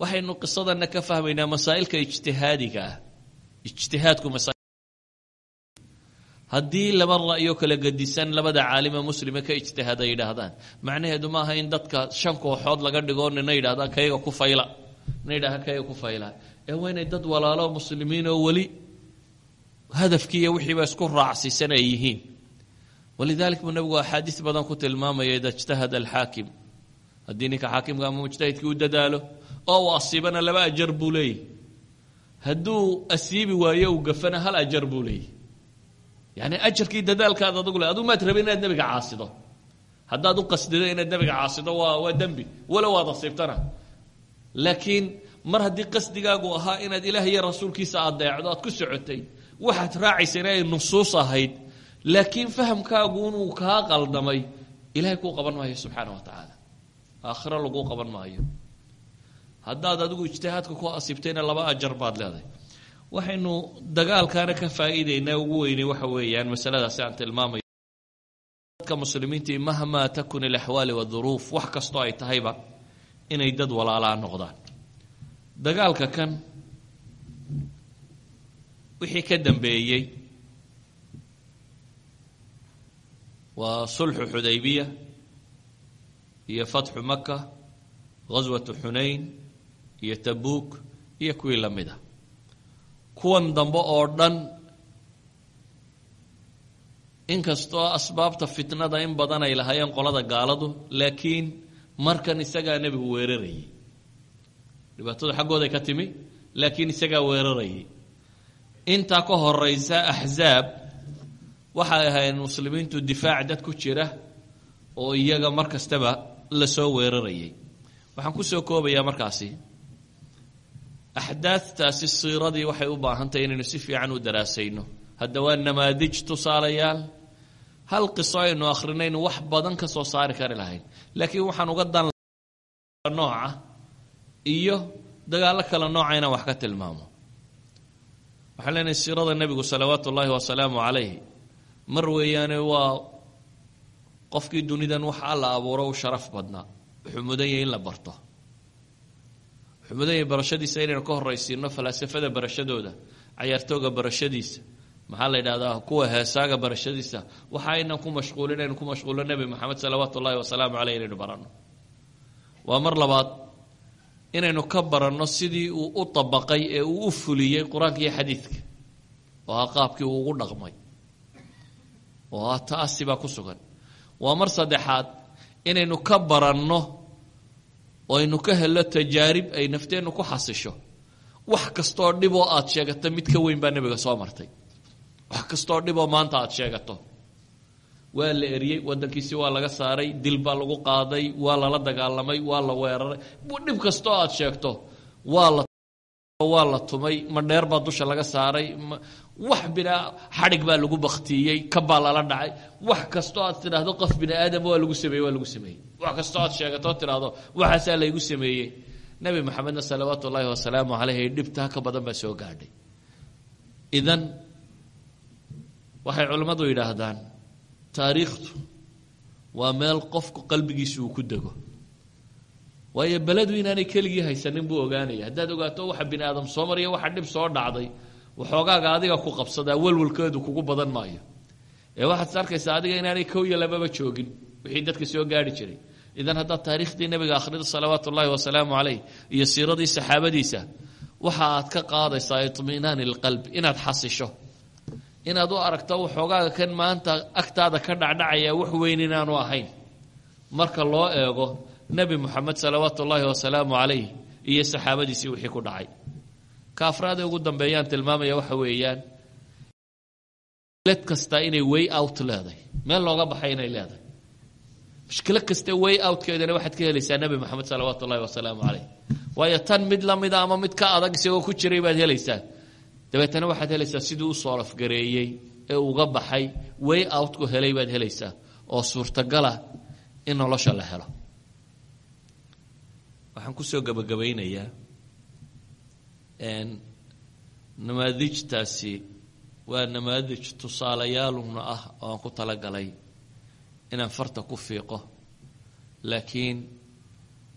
waxaynu qisadana ka fahmaynaa masaa'ilka ijtihaadiga ah ijtihaadku haddii laba ra'yo kala gedisan labada caalime muslime ka ijtihaad ay yidhaahdaan. Macnaheedu maaha in dadka shan kooxood laga dhigo nina yidhahdaan kayga ku fayla. Nina yidhahda kayga ku fayla. Ee waa inay dad walaalo muslimiin oo weli hadafkii iyo wixiiba isku raacsiisan ay yihiin. Walidalik buu nabigu axaadiis badan ku tilmaamaya ida ijtahada alxaakim. Haddii ninka xaakimka ama mujtahidkii u dadaalo oo uu asiibana laba ajar buu leeyahy hadduu asiibi waayo uu gafana hal ajar buu leeyahy yani ajarkii dadaalkaad adugu le aduu maad rabin inaad nebiga caasido. Haddaad u qasdido inaad nebiga caasido waa waa dembi. Walow waad asiibtana. Laakiin mar haddii qasdigaagu ahaa inaad ilaah iyo rasuulkiisa adeecdo aad ku socotay waxaad raacaysa inay nusuus ahayd. Laakiin fahamkaagu inuu kaa qaldamay ilahay kuu qaban maayo subxaana wa tacaala aakhiro laguu qaban maayo haddaad adigu ijtihaadka ku asiibtayna laba ajar baad leedahay. Waxaynu dagaalkaana ka faa'iideynaa ugu weynay waxa weeyaan masaladaasi aan tilmaamayo dadka muslimiintii mahmaa takun alaxwaali waduruuf wax kastoo ay tahayba inay dad walaalaa noqdaan. Dagaalka kan wixii ka dambeeyey waa sulxu xudaybiya iyo fatxu maka ghaswatu xunayn iyo tabuuk iyo kuwii la mid a kuwan dambe oo dhan inkastoo asbaabta fitnada in badan ay lahaayeen qolada gaaladu laakiin markan isagaa nebigu weerarayay. Dhibaatadu xaggooday ka timi laakiin isagaa weerarayay. Intaa ka horeysa axzaab waxay ahaayeen muslimiintu difaac dad ku jira oo iyaga mar kastaba la soo weerarayay. Waxaan ku soo koobayaa markaasi axdaadtaasi siiradii waxay u baahantahay inaynu si fiican u daraasayno hadda waa namaadij tusaalayaal hal qiso aynu akrinaynu wax badan ka soo saari kari lahayn laakiin waxaan uga dan nooca iyo dagaallo kale nooca inaan wax ka tilmaamo waxaan leenahay siirada nebigu salawaatu ullaahi wasalaamu calayh mar weeyaane waa qofkii dunidan wax alla abuuro u sharaf badnaa wuxuu mudan yahay in la barto yahay barashadiisa inaynu ka horraysiino falaasafada barashadooda cayaartooga barashadiisa maxaa la yidhahdaa kuwa heesaaga barashadiisa waxa aynan ku mashquulin aynu ku mashquulno nebi moxamed salawaatu ullahi wasalaamu caleyh inaynu baranno. Waa mar labaad inaynu ka baranno sidii uu u dabaqay ee uu u fuliyey qur'aanka iyo xadiidka oo ah qaabkii uu ugu dhaqmay oo ah ta'asi baa ku sugan. Waa mar saddexaad inaynu ka baranno aynu ka helno tajaarib ay nafteennu ku xasisho. Wax kastooo dhiboo aad sheegato mid ka weyn baa nebiga soo martay. Wax kastooo dhiboo maanta aad sheegato. Waa la eriyey waddankiisii waa laga saaray dil baa lagu qaaday waa lala dagaalamay waa la weeraray. Dhib kastoo aad sheegto waa la waa la tumay madheer baa dusha laga saaray wax bina xadhig baa lagu baktiiyey kabaa lala dhacay. Wax kastoo aad tidhaahdo qof bini aadam waa lagu sameeyey waa lagu sameeyey. Wax kastoo aad sheegato tidhaahdo waxaasaa laygu sameeyey. Nebi maxamedna salawaatu ullaahi wasalaamu caleyh dhibtaa ka badan baa soo gaadhay. Idan waxay culimmadu yidhaahdaan taariikhdu waa meel qofku qalbigiisa uu ku dego waayo beledu inaanay keligii haysanin buu ogaanaya. Haddaad ogaato waxa bini aadam soo mariya waxa dhib soo dhacday waxoogaaga adiga ku qabsadaa walwalkeedu kugu badan maayo. Ee waxaad arkaysaa adiga inaanay kow lababa joogin wixii dadka soo gaari jiray. Idan haddaad taariikhdii nebiga akhrido salawaatu ullaahi wasalaamu caleyh iyo siiradii saxaabadiisa waxa aad ka qaadaysaa itminaani ilqalb inaad xasisho. Inaad u aragto waxoogaaga kan maanta agtaada ka dhacdhacaya wax weyn inaanu ahayn. Marka loo eego nebi moxamed salawaatu ullaahi wasalaamu calayh iyo saxaabadiisii wixii ku dhacay. Ka ugu dambeeyaan tilmaamaya waxa weeyaan led kasta inay way out leedahay. Meel looga baxay inay leedahay. Mushkilo kasta way outkeedana waxaad ka helaysaa nebi moxamed salawaatu ullahi wasalaamu calayh waayo tan mid lamida ama mid ka adag isagoo ku jiray baad helaysaa dabeetana waxaad helaysaa siduu u soolafgareeyey ee uga baxay way outku helay baad helaysaa oo suurtagala in nolosha la helo waxaan kusoo gabagabaynayaa namaadijtaasi waa namaadij tusaalayaaluna ah oo aan ku talagalay inaan farta ku fiiqo laakiin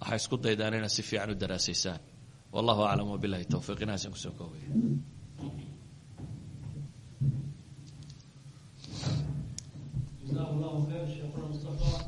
waxay isku daydaan inaad si fiican u daraasaysaan wallahu aclam wabilahi towfiiq inaasaan kusoo koobaya جزاه الله خير شيخنا مصطفى